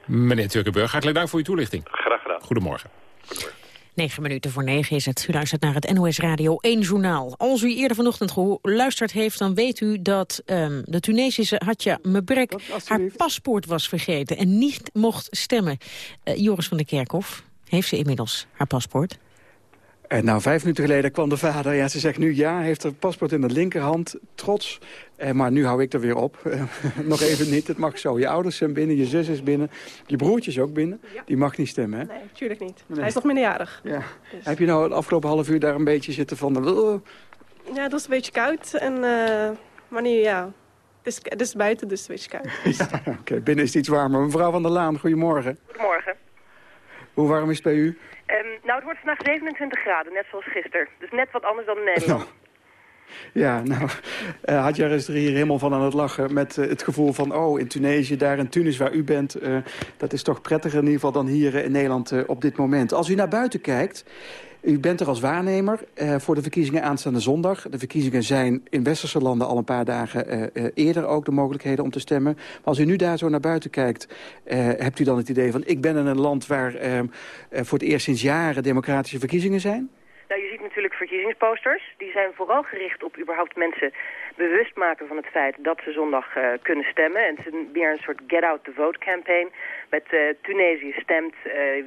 Meneer Turkenburg, hartelijk dank voor uw toelichting. Graag gedaan. Goedemorgen. Goedemorgen. 9 minuten voor 9 is het. U luistert naar het NOS Radio 1 Journaal. Als u eerder vanochtend geluisterd heeft, dan weet u dat um, de Tunesische Hatja Mebrek haar paspoort was vergeten en niet mocht stemmen. Uh, Joris van der Kerkhof, heeft ze inmiddels haar paspoort? En eh, nou, vijf minuten geleden kwam de vader. Ja, ze zegt nu ja, heeft haar paspoort in de linkerhand. Trots. Eh, maar nu hou ik er weer op. Eh, nog even niet, het mag zo. Je ouders zijn binnen, je zus is binnen. Je broertje is ook binnen. Ja. Die mag niet stemmen, hè? Nee, tuurlijk niet. Nee. Hij is nog minderjarig. Ja. Dus. Heb je nou het afgelopen half uur daar een beetje zitten van... De... Ja, dat is een beetje koud. En, uh, maar nu, ja... Het is, het is buiten, dus het is een beetje koud. Ja, Oké, okay. binnen is het iets warmer. Mevrouw van der Laan, goedemorgen. Goedemorgen. Hoe warm is het bij u? Um, nou, het wordt vandaag 27 graden, net zoals gisteren. Dus net wat anders dan in Nederland. Ja, nou, uh, Hadjar is er hier helemaal van aan het lachen... met uh, het gevoel van, oh, in Tunesië, daar in Tunis waar u bent... Uh, dat is toch prettiger in ieder geval dan hier in Nederland op dit moment. Als u naar buiten kijkt... U bent er als waarnemer uh, voor de verkiezingen aanstaande zondag. De verkiezingen zijn in westerse landen al een paar dagen uh, uh, eerder ook de mogelijkheden om te stemmen. Maar als u nu daar zo naar buiten kijkt, hebt u dan het idee van... ik ben in een land waar voor het eerst sinds jaren democratische verkiezingen zijn? Nou, je ziet natuurlijk verkiezingsposters. Die zijn vooral gericht op überhaupt mensen bewust maken van het feit dat ze zondag kunnen stemmen. En het is meer een soort get out the vote campaign. Met Tunesië stemt,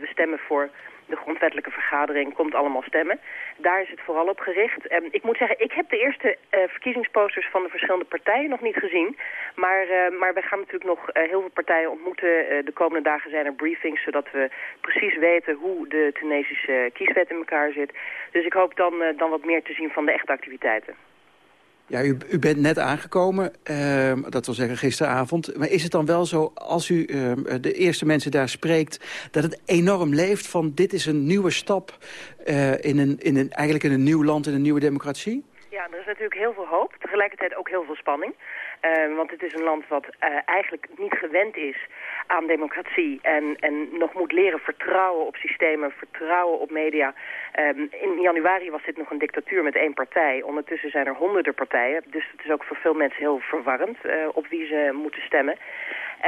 we stemmen voor de grondwettelijke vergadering komt allemaal stemmen. Daar is het vooral op gericht. Um, ik moet zeggen, ik heb de eerste uh, verkiezingsposters van de verschillende partijen nog niet gezien. Maar, uh, maar we gaan natuurlijk nog uh, heel veel partijen ontmoeten. de komende dagen zijn er briefings, zodat we precies weten hoe de Tunesische kieswet in elkaar zit. Dus ik hoop dan, dan wat meer te zien van de echte activiteiten. Ja, u, bent net aangekomen, uh, dat wil zeggen gisteravond. Maar is het dan wel zo, als u uh, de eerste mensen daar spreekt... dat het enorm leeft van dit is een nieuwe stap... Uh, in een, in een, eigenlijk in een nieuw land, in een nieuwe democratie? Ja, er is natuurlijk heel veel hoop. Tegelijkertijd ook heel veel spanning. Uh, want het is een land wat uh, eigenlijk niet gewend is aan democratie en, en nog moet leren vertrouwen op systemen, vertrouwen op media. Um, in januari was dit nog een dictatuur met één partij. Ondertussen zijn er honderden partijen, dus het is ook voor veel mensen heel verwarrend uh, op wie ze moeten stemmen.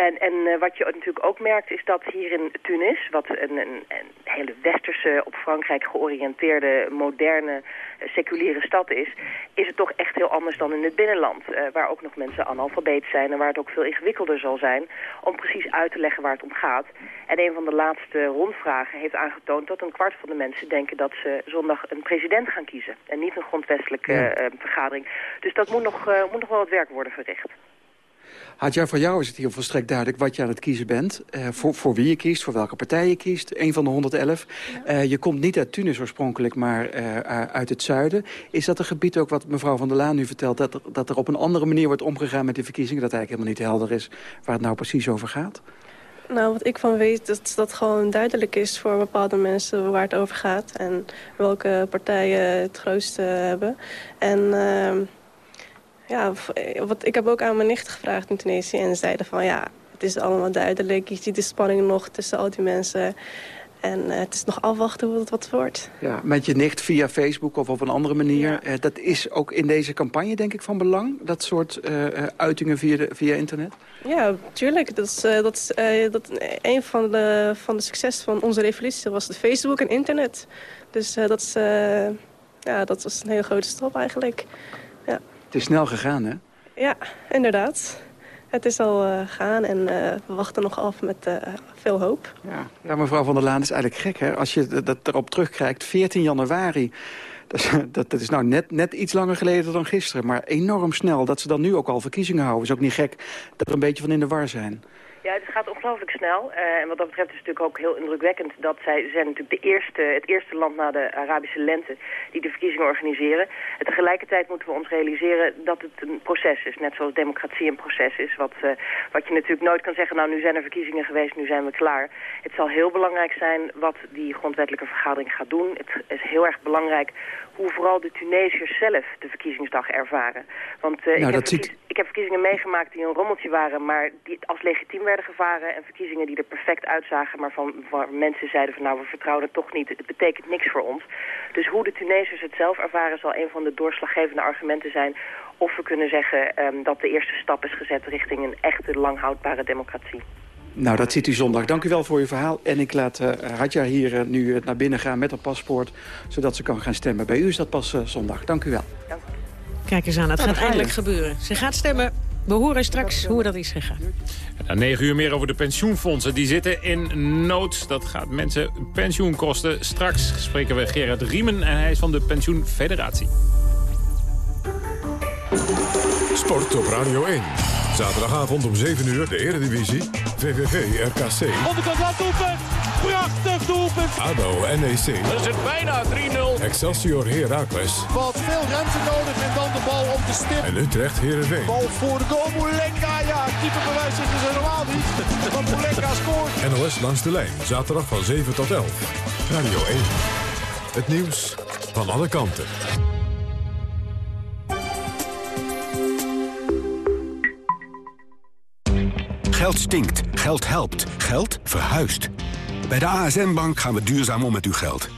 En, en uh, wat je natuurlijk ook merkt is dat hier in Tunis, wat een, een, een hele westerse, op Frankrijk georiënteerde, moderne, uh, seculiere stad is, is het toch echt heel anders dan in het binnenland. Uh, waar ook nog mensen analfabeet zijn en waar het ook veel ingewikkelder zal zijn om precies uit te leggen waar het om gaat. En een van de laatste rondvragen heeft aangetoond dat een kwart van de mensen denken dat ze zondag een president gaan kiezen. En niet een grondwestelijke ja. vergadering. Dus dat moet nog, moet nog wel wat werk worden verricht. Hadja, voor jou is het hier volstrekt duidelijk wat je aan het kiezen bent. Uh, voor, voor wie je kiest, voor welke partij je kiest. Een van de 111. Ja. Uh, je komt niet uit Tunis oorspronkelijk, maar uh, uit het zuiden. Is dat een gebied ook wat mevrouw van der Laan nu vertelt... Dat er, dat er op een andere manier wordt omgegaan met die verkiezingen? Dat eigenlijk helemaal niet helder is waar het nou precies over gaat? Nou, wat ik van weet, dat dat gewoon duidelijk is voor bepaalde mensen waar het over gaat. En welke partijen het grootste hebben. En ja, wat, ik heb ook aan mijn nicht gevraagd in Tunesië. En zeiden van ja, het is allemaal duidelijk. Je ziet de spanning nog tussen al die mensen. En uh, het is nog afwachten hoe het wat wordt. Ja, met je nicht via Facebook of op een andere manier. Ja. Uh, dat is ook in deze campagne denk ik van belang. Dat soort uh, uitingen via, de, via internet. Ja, tuurlijk. Dat is, dat is dat, een van de, van de succes van onze revolutie was het Facebook en internet. Dus dat, is, ja, dat was een hele grote stap eigenlijk. Is snel gegaan, hè? Ja, inderdaad. Het is al uh, gegaan en uh, we wachten nog af met uh, veel hoop. Ja. ja, mevrouw van der Laan, is eigenlijk gek, hè? Als je dat erop terugkijkt, 14 januari... Dat is, dat, dat is nou net, net iets langer geleden dan gisteren, maar enorm snel. Dat ze dan nu ook al verkiezingen houden, is ook niet gek dat er een beetje van in de war zijn. Ja, het gaat ongelooflijk snel. Uh, en wat dat betreft is het natuurlijk ook heel indrukwekkend dat zij zijn natuurlijk de eerste, het eerste land na de Arabische lente die de verkiezingen organiseren. En tegelijkertijd moeten we ons realiseren dat het een proces is. Net zoals democratie een proces is. Wat, uh, wat je natuurlijk nooit kan zeggen, nou nu zijn er verkiezingen geweest, nu zijn we klaar. Het zal heel belangrijk zijn wat die grondwettelijke vergadering gaat doen. Het is heel erg belangrijk hoe vooral de Tunesiërs zelf de verkiezingsdag ervaren. Want uh, nou, ik, heb ziet... ik heb verkiezingen meegemaakt die een rommeltje waren, maar die als legitiem werden gevaren. En verkiezingen die er perfect uitzagen, maar van waar mensen zeiden van nou we vertrouwen het toch niet. Het betekent niks voor ons. Dus hoe de Tunesiërs het zelf ervaren zal een van de doorslaggevende argumenten zijn of we kunnen zeggen um, dat de eerste stap is gezet richting een echte langhoudbare democratie. Nou, dat ziet u zondag. Dank u wel voor uw verhaal. En ik laat uh, Hadja hier uh, nu naar binnen gaan met een paspoort... zodat ze kan gaan stemmen. Bij u is dat pas uh, zondag. Dank u wel. Dank u. Kijk eens aan, het gaat eindelijk gebeuren. Ze gaat stemmen. We horen straks hoe dat is gegaan. En 9 uur meer over de pensioenfondsen. Die zitten in nood. Dat gaat mensen pensioen kosten. Straks spreken we Gerard Riemen en hij is van de Pensioenfederatie. Sport op Radio 1. Zaterdagavond om 7 uur de Eredivisie. VVV RKC. Onderkant laat doelpunt. Prachtig doelpunt. ADO NEC. Dat is het bijna 3-0. Excelsior Heracles. Wat veel ruimte nodig en dan de bal op de stip. En Utrecht Heerenveen. Bal voor de goal. Moulenka. Ja, keeper bewijst zich dus helemaal niet. Want Moulenka scoort. NOS langs de lijn. Zaterdag van 7 tot 11. Radio 1. Het nieuws van alle kanten. Geld stinkt, geld helpt, geld verhuist. Bij de ASN-bank gaan we duurzaam om met uw geld.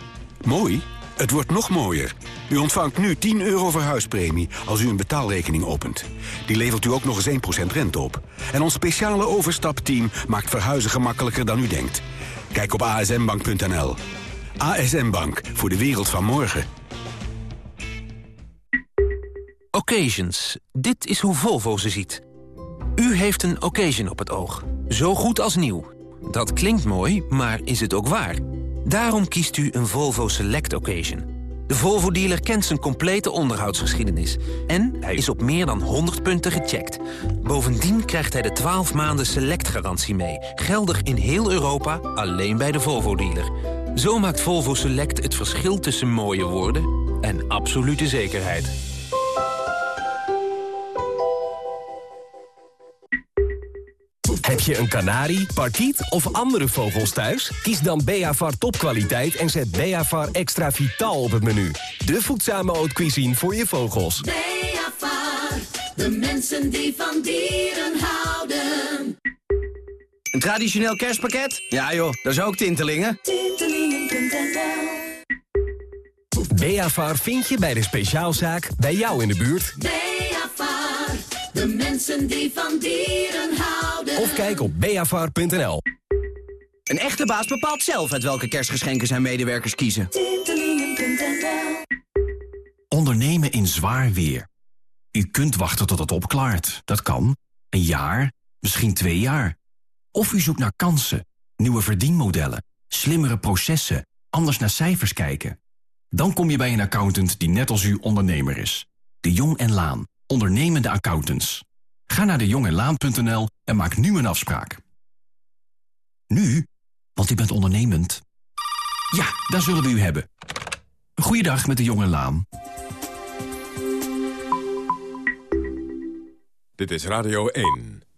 Mooi? Het wordt nog mooier. U ontvangt nu 10 euro verhuispremie als u een betaalrekening opent. Die levert u ook nog eens 1% rente op. En ons speciale overstapteam maakt verhuizen gemakkelijker dan u denkt. Kijk op asnbank.nl. ASN Bank, voor de wereld van morgen. Occasions. Dit is hoe Volvo ze ziet. U heeft een occasion op het oog. Zo goed als nieuw. Dat klinkt mooi, maar is het ook waar? Daarom kiest u een Volvo Select Occasion. De Volvo-dealer kent zijn complete onderhoudsgeschiedenis. En hij is op meer dan 100 punten gecheckt. Bovendien krijgt hij de 12 maanden Select-garantie mee. Geldig in heel Europa, alleen bij de Volvo-dealer. Zo maakt Volvo Select het verschil tussen mooie woorden en absolute zekerheid. Heb je een kanarie, parkiet of andere vogels thuis? Kies dan Beavar topkwaliteit en zet Beavar extra vitaal op het menu. De voedzame haute cuisine voor je vogels. Beavar, De mensen die van dieren houden. Een traditioneel kerstpakket? Ja joh, dat is ook Tintelingen. Tintelingen.nl Beafar vind je bij de speciaalzaak bij jou in de buurt. Beafar, de mensen die van dieren houden. Of kijk op beafar.nl. Een echte baas bepaalt zelf uit welke kerstgeschenken zijn medewerkers kiezen. Ondernemen in zwaar weer. U kunt wachten tot het opklaart. Dat kan. Een jaar, misschien twee jaar. Of u zoekt naar kansen, nieuwe verdienmodellen, slimmere processen, anders naar cijfers kijken. Dan kom je bij een accountant die net als u ondernemer is. De Jong en Laan, ondernemende accountants. Ga naar dejongenlaan.nl en maak nu een afspraak. Nu, want u bent ondernemend. Ja, daar zullen we u hebben. Goeiedag met de Jong en Laan. Dit is Radio 1.